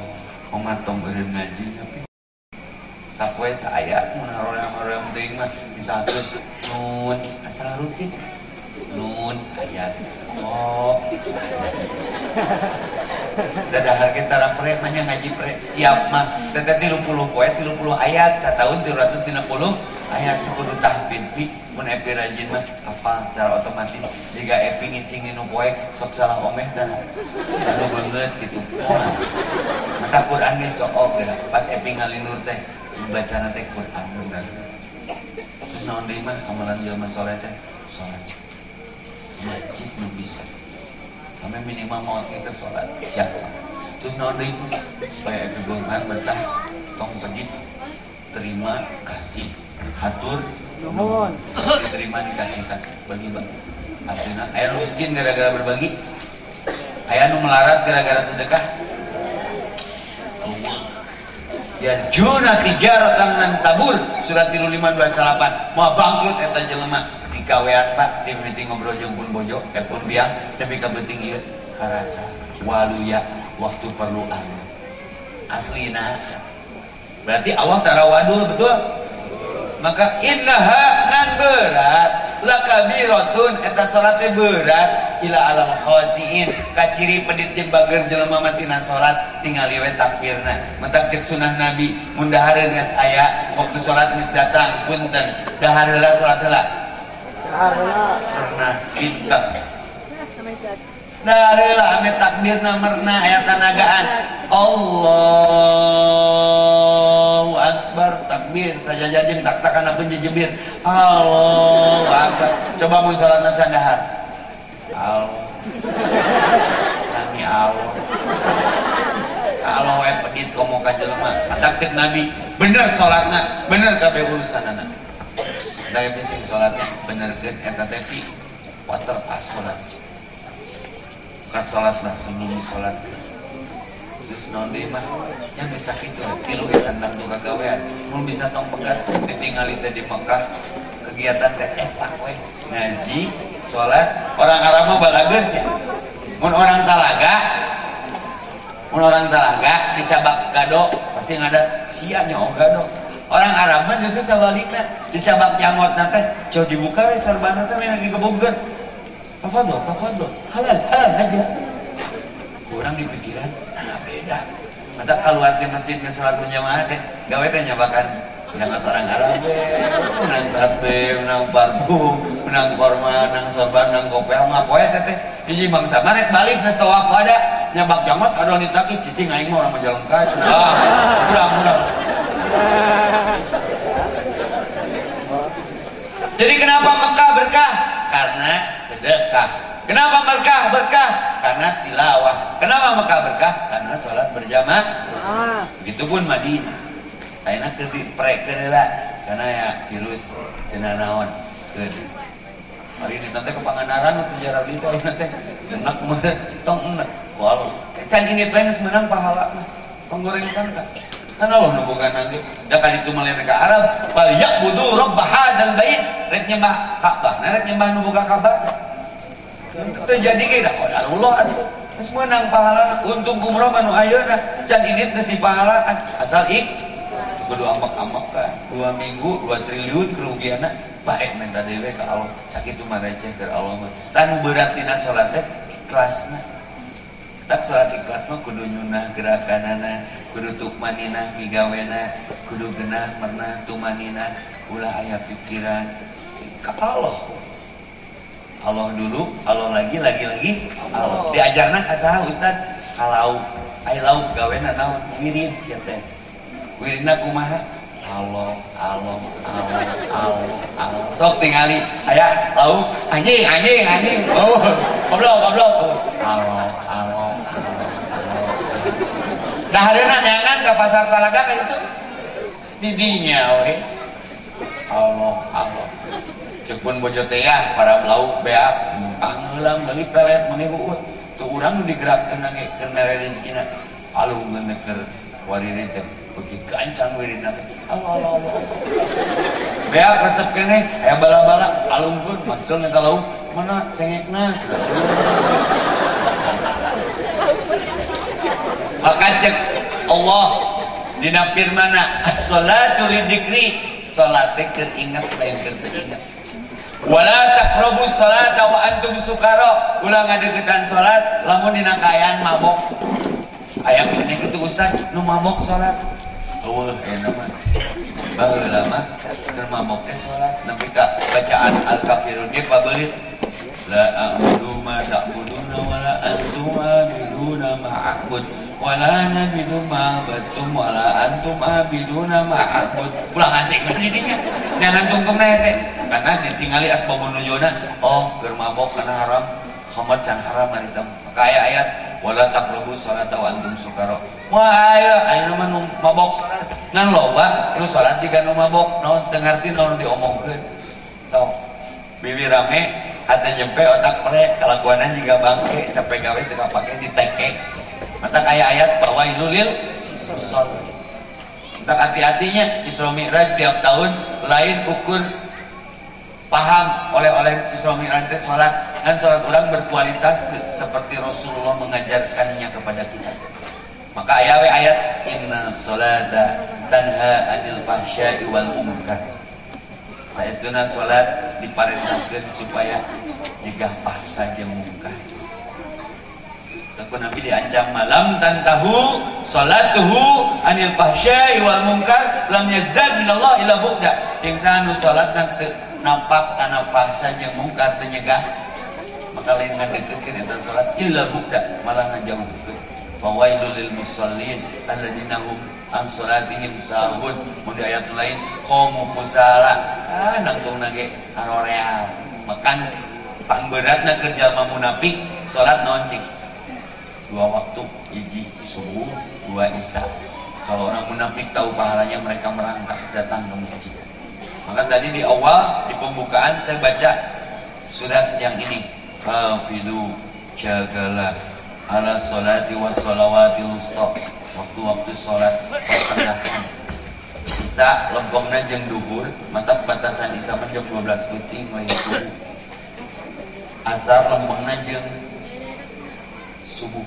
umat tong beureum ngaji tapi sapoe saaya mun haroream-haroream teuing mah disatut nun asal rutin nun saya oh dadahar kita pre manya ngaji pre. Siap mah. Tete tilu puluh poe tilu puluh ayat setahun tilu ratus lima puluh ayat kudu tahfid pi. Mun epi rajin mah. Apa secara otomatis jika epi ngisi ninu poe sok salah omeh dah. Anu banget gitu. Mata Quran ge cokok ya. Pas epi ngalinur teh baca teh Quran bener. Terus naon deui mah? Amalan jelema soleh teh. Masjid nu bisa kami minimal mau kita sholat. Siapa terus naon itu supaya itu golongan betah tong pedit terima kasih. Hatur. Nuhun. Terima dikasih kasih bagi bagi artinya ayah miskin gara-gara berbagi. Ayah nu melarat gara-gara sedekah. Ya juna tiga ratang nan tabur. Surat tilu lima dua salapan. Mau bangkrut eta jelema gawean pak di meeting ngobrol jeung pun bojo pun biang tapi ka beuting ieu karasa waluya waktu perlu anu. Aslina berarti Allah tara wadul betul? Maka innaha nan berat lakabiratun eta salat berat ila alal khasiin kaciri pedit jeung bager jelema mati na salat tingali we takbirna. Mentak sunah nabi mun dahareun geus aya waktu salat geus datang punten. Dahar heula salat heula pernah kita. Darilah ame takbir namerna ayat tanagaan. Allahu Akbar. Takbir saja jadi tak takkan apa jejebir. Allahu Akbar. Coba mun salat dahar Allah Sami Allah kalau pedit komo ka jelema. Atak nabi. Bener salatna. Bener kabeh urusanana dari bising sholatnya benerkan eta tepi water pas sholat Kas salat lah sebelum salat. Terus non mah yang bisa kitu tilu ge tandang tuh kagawean. Mun bisa tong pegat ditinggali teh di Mekah kegiatan teh eh pak ngaji salat orang Arab mah balageus ya. Mun orang talaga mun orang talaga dicabak gado pasti ngada sia nyaho gado. Orang Arab mah justru sabalikna dicabak jangot nanti coba dibuka we sarbanna teh yang digebogkeun. Tafadhol, tafadhol. Halal, halal aja. Kurang di pikiran, nah beda. Mata keluar di masjid ke sholat berjamaah teh, gawe teh nyabakan jangan orang Arab menang tasbih, menang parfum, menang korma, menang sorban, menang kopel, ngapoe teh teh. Hiji bangsa marek balik ke tawaf ada nyabak jamat ada ditaki cicing aing mah orang menjalan kaki. Ah, kurang kurang. Jadi kenapa Mekah berkah? Karena sedekah. Kenapa Mekah berkah? Karena tilawah. Kenapa Mekah berkah? Karena sholat berjamaah. Ah. Begitupun Madinah. Keur diprekeun heula karena ya virus keur. Hari ini nanti ke jarang itu ayeuna teh enak mah tong enak. Walau can ini teh geus meunang pahala goreng sangka. Kan Allah nubukan nanti. Da kan itu malih ke Arab, fal ya'budu rabb hadzal bait. Rek nyembah Ka'bah. Nah, rek nyembah nu boga Ka'bah. Terjadi dah qadarullah atuh. Geus meunang pahala. Untung umroh anu ayeuna can ini geus dipahalaan asal ik kudu amak-amak kan. Dua minggu dua triliun kerugiannya baik minta dewe ke Allah. Sakit mah receh ke Allah mah. Tan berat dina sholat teh tak sholat ikhlas mah kudu nyunah gerakanana kudu tukmanina migawena kudu genah pernah tumanina ulah aya pikiran ke Allah Allah dulu Allah lagi lagi lagi Allah diajarna ka saha Ustaz kalau ai lauk gawena naon wirid sia teh Wirina kumaha? Allah, Allah, Allah, Allah, Allah. Sok tingali, aya tahu anjing, anjing, anjing. Oh, goblok, goblok. Allah, Allah. nah hari nyangan ke pasar talaga kan itu? Didinya oke Allah Allah. Cepun bojo teah para blau beak ah, panggulang beli pelet meni uut. Tuh orang digerak kena kena rezina alu meneker wariri teh bagi gancang wirid nanti Allah Allah Allah beak resep kene ya bala bala alung pun maksudnya kalau mana cengekna maka cek Allah dina firmana as-salatu lidzikri salat teh keur ingat lain keur ingat wala taqrabu salata wa antum sukara. Ulah ngadeukeutan salat lamun dina kaayaan mabok. Aya ini kitu ustaz nu mabok salat. Eueuh enak mah baheula mah keur mabok teh salat nepi ka bacaan al-kafirun. Ge pabeurit ta'buduna wa la antum abiduna ma a'bud. Wa la nabidu ma batum wa la antum abiduna ma a'bud. Ulah antik mah didinya jangan tungtung teh karena ditinggali asbabun nuzulna oh keur mabok kana haram. Khamar can haram maka aya ayat wala taqrabu salata wa antum sukara. Wah ayo ayo mah nu mabok salat ngan loba lu salat jika nu mabok no dengarti no diomongkeun. So bibi rame hati nyempe otak pre kelakuanan juga bangke capek gawe teu pake diteke mata kayak ayat bahwa ilulil musol tak hati-hatinya Isra Mi'raj tiap tahun lain ukur paham oleh-oleh Isra Mi'raj itu sholat. Dan sholat orang berkualitas seperti Rasulullah mengajarkannya kepada kita. Maka ayat ayat inna sholata tanha anil fahsyai wal munkar saya sudah sholat diperintahkan supaya jika fahsya jeung munkar Tapi Nabi diancam malam dan tahu salatuhu anil fahsyai wal munkar lam yazdad minallah ila bu'da. Sing sanu salat nanti nampak karena fahsya jeung munkar teu nyegah maka lain ngadeukeun eta salat illa bu'da malah ngajauhkeun fawailul lil musallin alladzina hum an salatihim sahun. Mun di ayat lain qamu kusala ah nangtung nage haroreal makan pangberatna kerja munafik salat noncik dua waktu hiji subuh dua isya. Kalau orang munafik tahu pahalanya mereka merangkak datang ke masjid. Maka tadi di awal di pembukaan saya baca surat yang ini. Hafidu jagalah. Ala salati wa salawati lusta waktu-waktu salat pertengahan Isa lebongna jeng duhur mantap batasan Isa jam 12 penting subuh asar lembongna jeng subuh.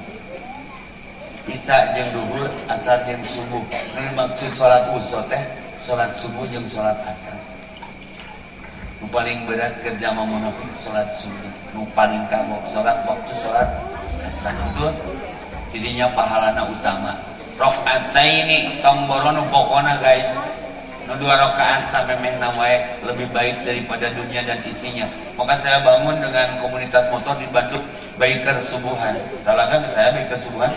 Isa jeng duhur asar jeng subuh. Ini maksud salat usul teh salat subuh jeng salat asar. Nu paling berat kerja munafik salat subuh. Nu paling kabok salat waktu salat asar. Itu jadinya pahalana utama rokaat ini tomboro nu pokona guys. Nu dua rakaat sampai mehna lebih baik daripada dunia dan isinya. Maka saya bangun dengan komunitas motor di Bandung baiker subuhan. Talaga saya baiker subuhan.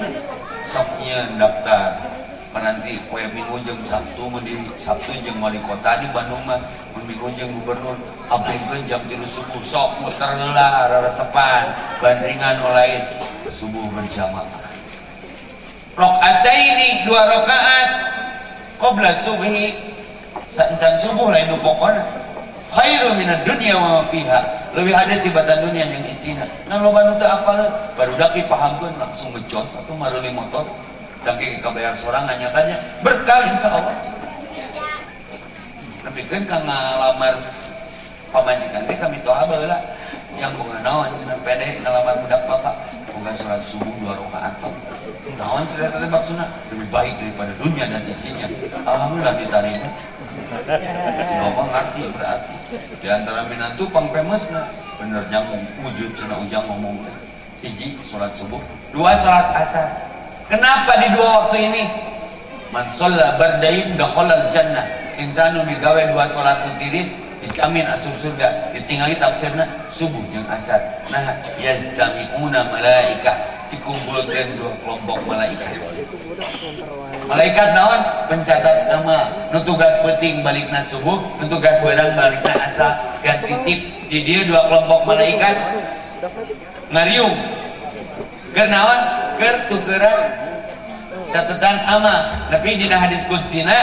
Soknya daftar. Nanti kue minggu jeng Sabtu di Sabtu jeng wali kota di Bandung mah minggu jeng gubernur. Abengkeun jam tilu subuh sok muter lah resepan bandringan lain subuh berjamaah Rokaat ini dua rokaat Qobla subhi Sancan subuh lain itu pokoknya. Khairu minat dunia wa pihak Lebih ada tibatan dunia yang isinya. Nah lo baru tak apa Baru daki paham pun langsung ngecos Atau maruli motor Dan kayak kabayar seorang nanya tanya Berkah insya Allah. Tapi kan kang ngalamar Pamajikan ini kami apa lah Yang mengenal Cina pede ngalamar budak bapak Bukan sholat subuh dua rakaat Nawan cerita tembak sunnah lebih baik daripada dunia dan isinya. Alhamdulillah diterima. Si bapak ngerti berarti. Di antara minantu pang nah bener nyambung wujud cina ujang ngomong hiji sholat subuh, dua sholat asar. Kenapa di dua waktu ini? Man sholla bardain dakhalal jannah. Sing sanu migawe dua sholat utiris dijamin asup surga. Ditinggali tafsirna subuh jeung asar nah yaztami'una malaika dikumpulkan dua kelompok malaikat. Malaikat naon? Pencatat nama. Nutugas penting balikna subuh nutugas barang balikna asa ganti sip di dia dua kelompok malaikat. Ngariung. Ker naon? Ker tukeran catatan ama. Tapi di hadis kudsina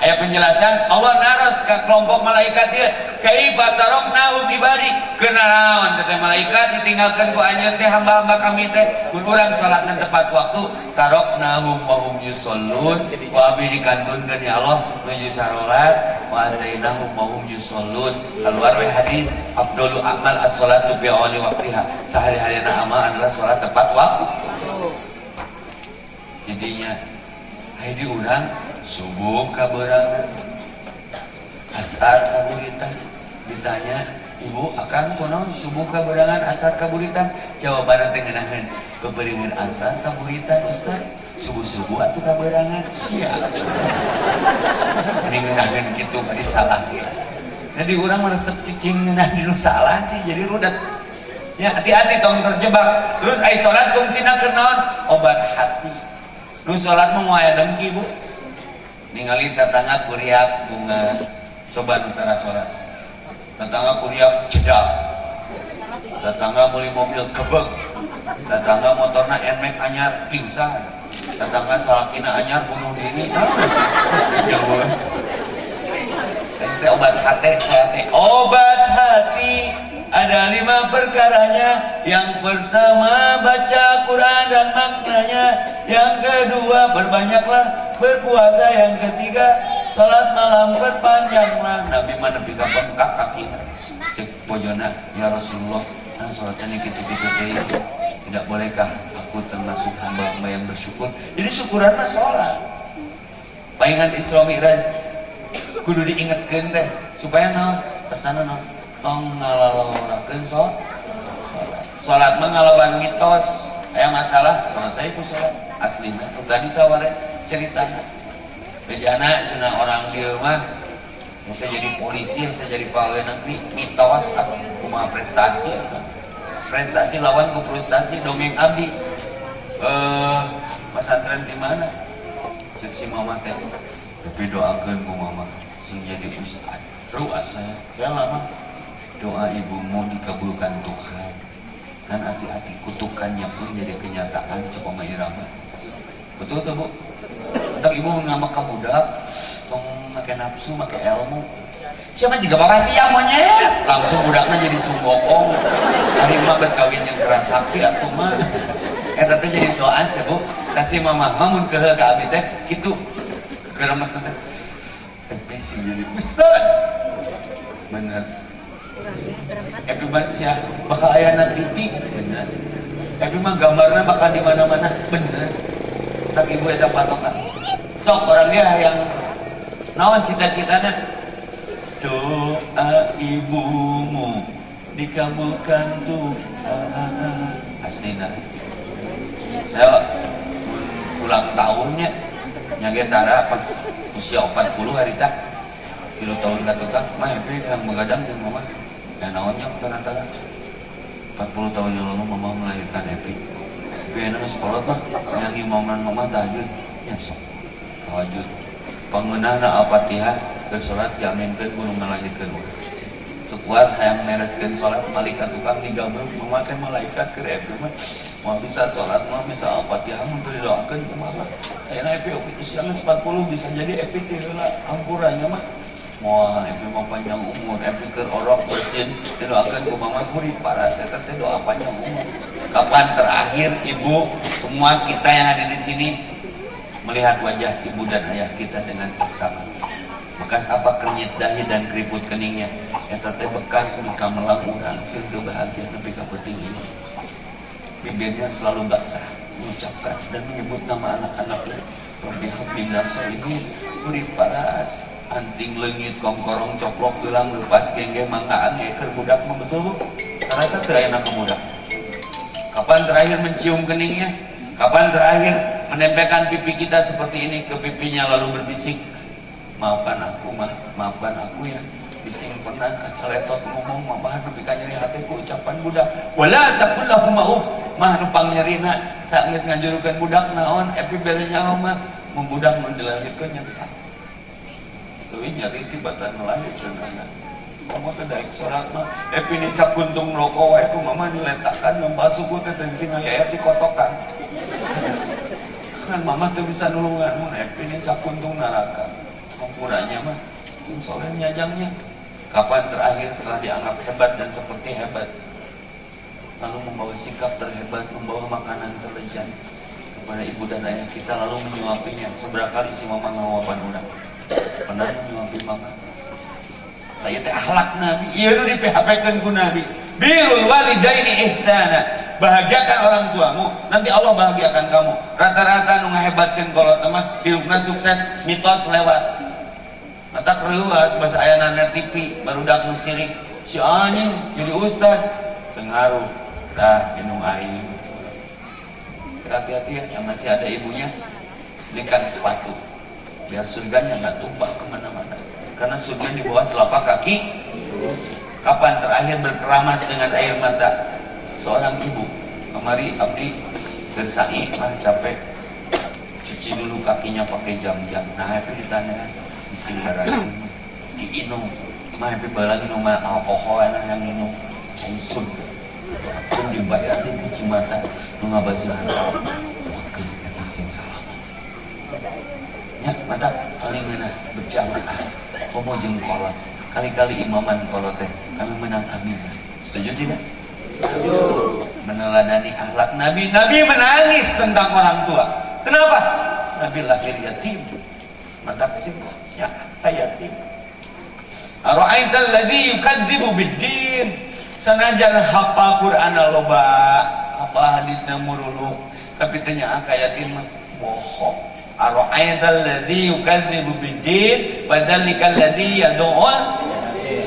ayat penjelasan Allah naras ke kelompok malaikat dia. Kaifa taroknahu ibadi kenaon teh malaikat ditinggalkan ku teh hamba-hamba kami teh. Mun urang salatna tepat waktu taroknahu wa hum yusallun. Wa ya Allah nuju salat wa atainahum wa hum keluar we hadis abdul amal as-salatu bi awali waqtiha. Sehari-harina amal adalah salat tepat waktu. Jadinya hai diurang subuh kaberangan asar kaburitan ditanya ibu akan konon subuh kaberangan asar kaburitan jawaban teh ngeunaheun bebeureun asar kaburitan ustaz. Subuh-subuh atau kaberangan siap. Ini ngeunaheun kitu bari salah ya jadi orang meresep cicing ngeunah dulu salah sih jadi rudat ya hati-hati tong terjebak. Terus ai salat fungsina kenaon obat hati. Nu salat mau aya dengki bu ningali tetangga kuriak bunga coba utara sholat tetangga kuriak cedak tetangga beli mobil kebek. Tetangga motornya emek anyar pingsan. Tetangga salakina anyar bunuh diri. Obat hati obat hati ada lima perkaranya. Yang pertama baca Quran dan maknanya. Yang kedua berbanyaklah berpuasa. Yang ketiga salat malam berpanjanglah Nabi mana pika bengkak kaki Cek pojona ya Rasulullah Nah salatnya ini gitu-gitu Tidak bolehkah aku termasuk hamba-hamba yang bersyukur? Jadi syukuran mah sholat Palingan Isra Mi'raj kudu diingatkan deh supaya no pesanan no mengalalakan sholat sholat mengalawan mitos. Yang masalah selesai itu sholat aslinya tadi saware ceritanya bejana cina orang di rumah saya jadi polisi saya jadi pegawai negeri mitos aku rumah prestasi. Prestasi lawan ku prestasi dongeng abdi. Eh pesantren di mana? Cek si mama teh. Tapi doakan ku mama sing jadi ustad. Ruas saya. Ya lama doa ibumu dikabulkan Tuhan. Dan hati-hati kutukannya pun jadi kenyataan coba irama betul tuh bu? Entah ibu nama budak tong nafsu makan ilmu. Siapa juga bapak sih yang monyet? Langsung budaknya jadi sumbokong hari mah berkawin yang keras sakti atau mah eta teh jadi doa sih bu. Kasih mama mamun ke ke abi teh gitu. Keramat teh tapi sih jadi ustad bener Epi ya bakal ayah na TV bener. Epi mah gambarnya bakal di mana-mana. Bener. Tapi ibu ada patokan. Sok orang dia yang nawan cita-citanya? Doa ibumu dikabulkan tuh aslinya saya ulang tahunnya. Nyagetara pas usia 40 hari tak kilo tahun kata tak mah epi yang mengadang yang mama yang naonnya antara 40 tahun yang lalu mama melahirkan epi. Enak sekolah mah yang imaman mama tahajud ya sok. Tahajud pengenah na al-fatihah ke sholat jaminkan gunung melahirkan. Untuk kuat yang mereskan sholat malaikat tukang digabung. Memakai malaikat ke epi mah mau bisa sholat mau bisa al-fatihah untuk didoakan mama. Akhirnya epi usianya 40 bisa jadi epi tihula ampurannya mah mau epi mau panjang umur epi ke orok bersin didoakan ke mama kuri para saya teh doa panjang umur. Kapan terakhir ibu semua kita yang ada di sini melihat wajah ibu dan ayah kita dengan seksama? Bekas apa kernyit dahi dan keriput keningnya? Eta teh bekas mereka melang urang sih bahagia tapi penting ini. Bibirnya selalu basah mengucapkan dan menyebut nama anak-anaknya Rabbi Habibna ini Muri paras anting lengit kongkorong coplok bilang lepas gengge mangga angeker budak mah betul saya terakhir ke budak kapan terakhir mencium keningnya? Kapan terakhir menempelkan pipi kita seperti ini ke pipinya lalu berbisik maafkan aku mah maafkan aku ya. Bising pernah celetot ngomong mah tapi nyeri hatiku ucapan budak. Wala takullahu mauf mah numpang nyerina saat geus ngajurukeun budak naon epi bere nyaho mah. Mun dilahirkeun leuwih nyari tibatan melahirkeun anak Mama teh daek sorak mah epi ni cap kuntung rokok wae ku mama diletakkan membasuku teh teh tinggal ya dikotokan. Kan mama tuh bisa nulungan mun epi ni cap kuntung neraka. Ukurannya mah soleh nyajangnya. Kapan terakhir setelah dianggap hebat dan seperti hebat? Lalu membawa sikap terhebat membawa makanan terlezat kepada ibu dan ayah kita lalu menyuapinya. Seberapa kali si mama ngawapan udah pernah menyuapi mama Saya teh akhlak Nabi. Iya nu di PHP kan ku Nabi. Birul walidaini ihsana. Bahagiakan orang tuamu. Nanti Allah bahagiakan kamu. Rata-rata nu ngahebatkeun kalau teman hidupnya sukses mitos lewat. Mata keruas bahasa ayana TV baru dak sirik si anjing jadi ustad pengaruh. Dah minum air. Hati-hati ya yang masih ada ibunya. Belikan sepatu biar surganya nggak tumpah ke mana-mana. Karena surga di bawah telapak kaki. Kapan terakhir berkeramas dengan air mata? Seorang ibu. Kemari abdi bersai ah capek. Cuci dulu kakinya pakai jam-jam. Nah itu ditanya isi garasi diinum mah tapi balang minum alkohol enak yang minum caisun pun dibayar di kunci mata nu ngabajahan ya mata paling enak berjamaah komo jeung kolot. Kali-kali imaman kolot teh. Kami menang amin. Setuju tidak? Setuju meneladani akhlak Nabi. Nabi menangis tentang orang tua. Kenapa? Nabi lahir yatim. Mata kesimpulan. Ya ayatim Ara'aital ladzi yukadzibu bid-din. Sanajan hafal Quran loba. Apa hadisnya muruluk? Tapi tanya ayatin mah bohong Ara'aital ladzi yukadzibu bid-din fadzalikal ladzi yad'un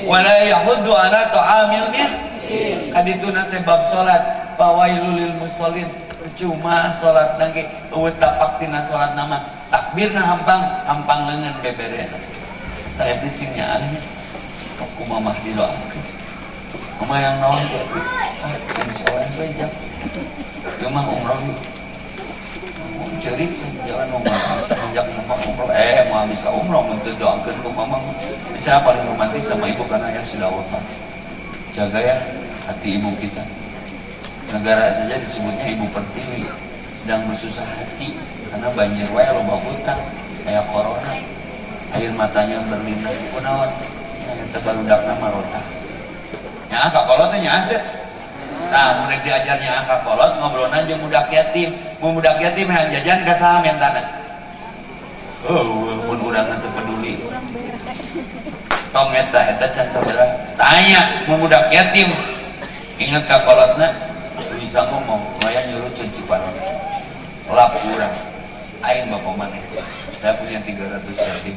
wa la yahuddu ala ta'amil miskin kaditu nate bab salat. Fawailul lil musallin. Percuma salat nage eueuh tapak tina salat nama. Takbirna hampang. Hampang lengan beberen saya bisingnya aneh aku mamah didoakan mama yang naon ah sing soleh beja ieu mah umroh ceri jalan umroh semenjak mama umroh eh mau bisa umroh untuk doakan ke mama. Bisa paling romantis sama ibu karena yang sudah wafat. Jaga ya hati ibu kita. Negara saja disebutnya ibu pertiwi sedang bersusah hati karena banjir wae loba hutang kayak corona. Air matanya berlinang kunaon tebarudak nama rota nya kak kolot teh nya ada nah mulai diajarnya angka kolot ngobrol aja mudak yatim. Mau mudak yatim yang jajan ke saham yang tanah oh pun urang itu peduli. Tong eta eta tanya mau mudak yatim. Ingat kak kolotna bisa ngomong maya nyuruh cipanon lap kurang. Aing bapak mana saya punya 300 yatim.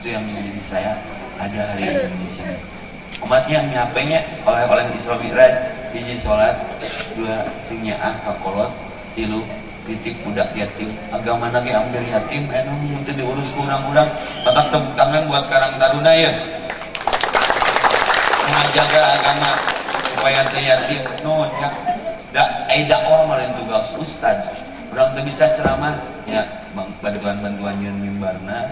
Itu yang menjadi saya ada hari ini di sini umatnya nyapenya oleh oleh Isra Mi'raj hiji sholat dua singnya ah kakolot tilu titip budak yatim. Agama nage ambil yatim enak itu diurus kurang-kurang maka tepuk tangan buat Karang Taruna ya. Menjaga agama supaya yatim. No ya. Da ai dakwah malah tugas ustad. Orang tuh bisa ceramah. Ya bantuan-bantuan yang mimbarna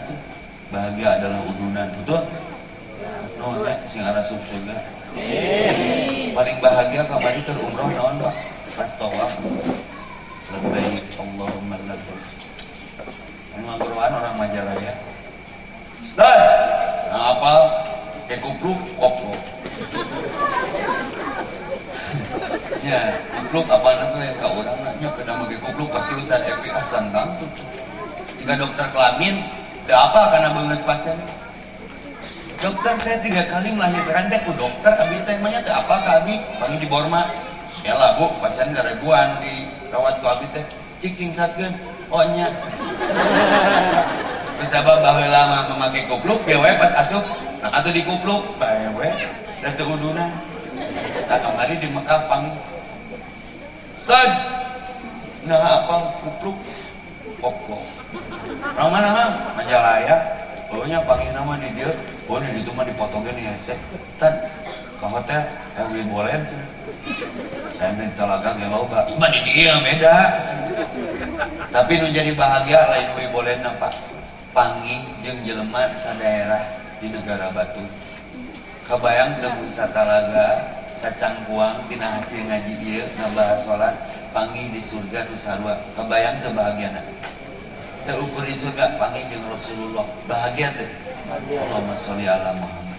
bahagia adalah udunan betul no ya sing arah surga paling bahagia kapan itu umroh naon pak? Pas tawaf. Lebih Allahumma labbaik ini mangkuruan orang Majalaya. Ustaz nah apa kayak kupluk ya kupluk apa nanti yang kau orang nanya kena pakai pasti Ustaz Epi Hasan tangtu jika dokter kelamin tidak apa karena banget pasien dokter saya tiga kali melahirkan deh dokter kami temanya tuh apa kami? Kami di Borma. Ya lah bu pasien garaguan di rawat ku abi teh. Cik sing satkeun oh nya. Terus apa baheula lama memakai kupluk biar we pas asup. Nah atuh di kupluk. Bae we. Dan teu uduna nah. Kemari di Mekah pang. Ustaz! Nah apa kupluk? Koplo Orang mana mah? Pokoknya panggil nama nih dia. Oh nih itu mah dipotongin nih ya. Saya, tan, kamu teh Erwin boleh Saya telaga gelau gak? Cuma di dia beda. Tapi nu jadi bahagia lain Erwin boleh pak. Pangi jeng jelema daerah di negara Batu. Kebayang debu satalaga sacangkuang tina hasil ngaji dia ngebahas sholat pangi di surga nusarwa kebayang kebahagiaan terukur di surga panggil Rasulullah. Bahagia tuh. Allahumma sholli ala Muhammad.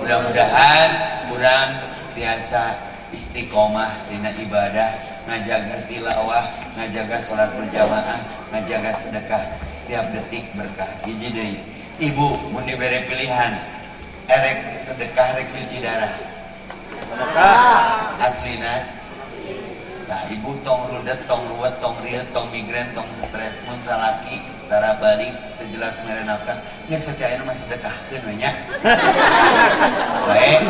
Mudah-mudahan kurang biasa istiqomah dina ibadah ngajaga tilawah ngajaga sholat berjamaah ngajaga sedekah. Setiap detik berkah. Hiji deui ibu mun diberi pilihan. Erek sedekah rek cuci darah. Aslina Nah, ibu tong rudet, tong ruwet, tong riet, tong migren, tong stres, mun salaki, tara balik, terjelas mere nafkah, ini setiap masih dekahkeun we nya. Baik.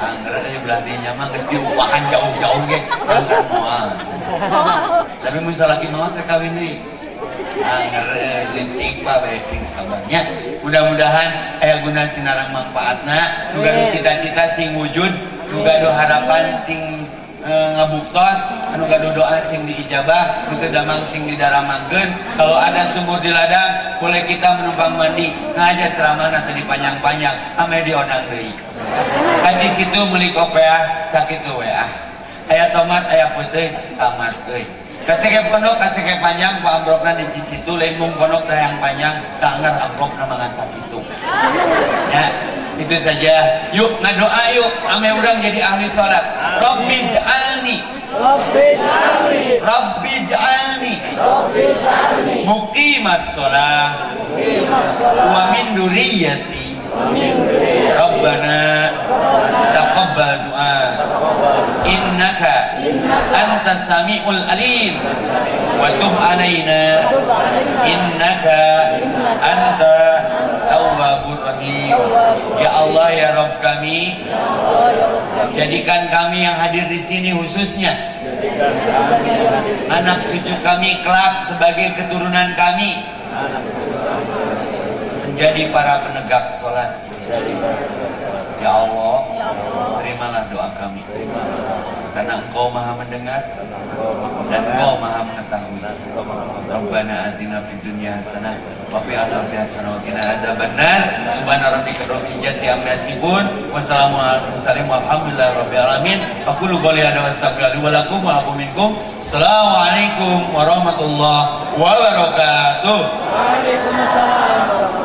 Angger aja belah dinya mah geus diupahan jauh-jauh ge. Moal. Tapi mun salaki mah kawin deui. Angger licik bae sing sabarnya. Mudah-mudahan aya guna sinarang manfaatna, nu cita-cita sing wujud, nu harapan sing e, ngabuktos anu gaduh doa sing diijabah nu damang sing didaramangkeun kalau ada sumur di ladang boleh kita menumpang mandi. Ngaja ceramah nanti dipanjang-panjang ame diodang deui. Kaji situ meuli kopiah sakitu we ah. Aya tomat aya putih tamat euy. Kasih pondok kasih panjang pak ambrokna di situ lain mung pondok yang panjang. Tak ngar ambrokna mangan sakitu ya itu saja. Yuk ngadoa yuk. Ame orang jadi ahli sholat Rabbi ja'alni. Rabbi ja'alni. Rabbi ja'alni. Rabbi ja'alni. Muqimas sholat wa min duriyati. Rabbana taqabbal du'a. Innaka anta sami'ul alim. wa tub alaina. Innaka anta ya Allah ya Rabb kami. Jadikan kami yang hadir di sini khususnya. Anak cucu kami kelak sebagai keturunan kami. Menjadi para penegak sholat. Ya Allah terimalah doa kami. Karena engkau maha mendengar dan engkau maha mengetahui Rabbana atina fid dunya hasanah wa fil akhirati hasanah wa qina adzabannar. Subhana rabbika rabbil izzati amma yasifun. Warahmatullahi wabarakatuh. Waalaikumsalam warahmatullahi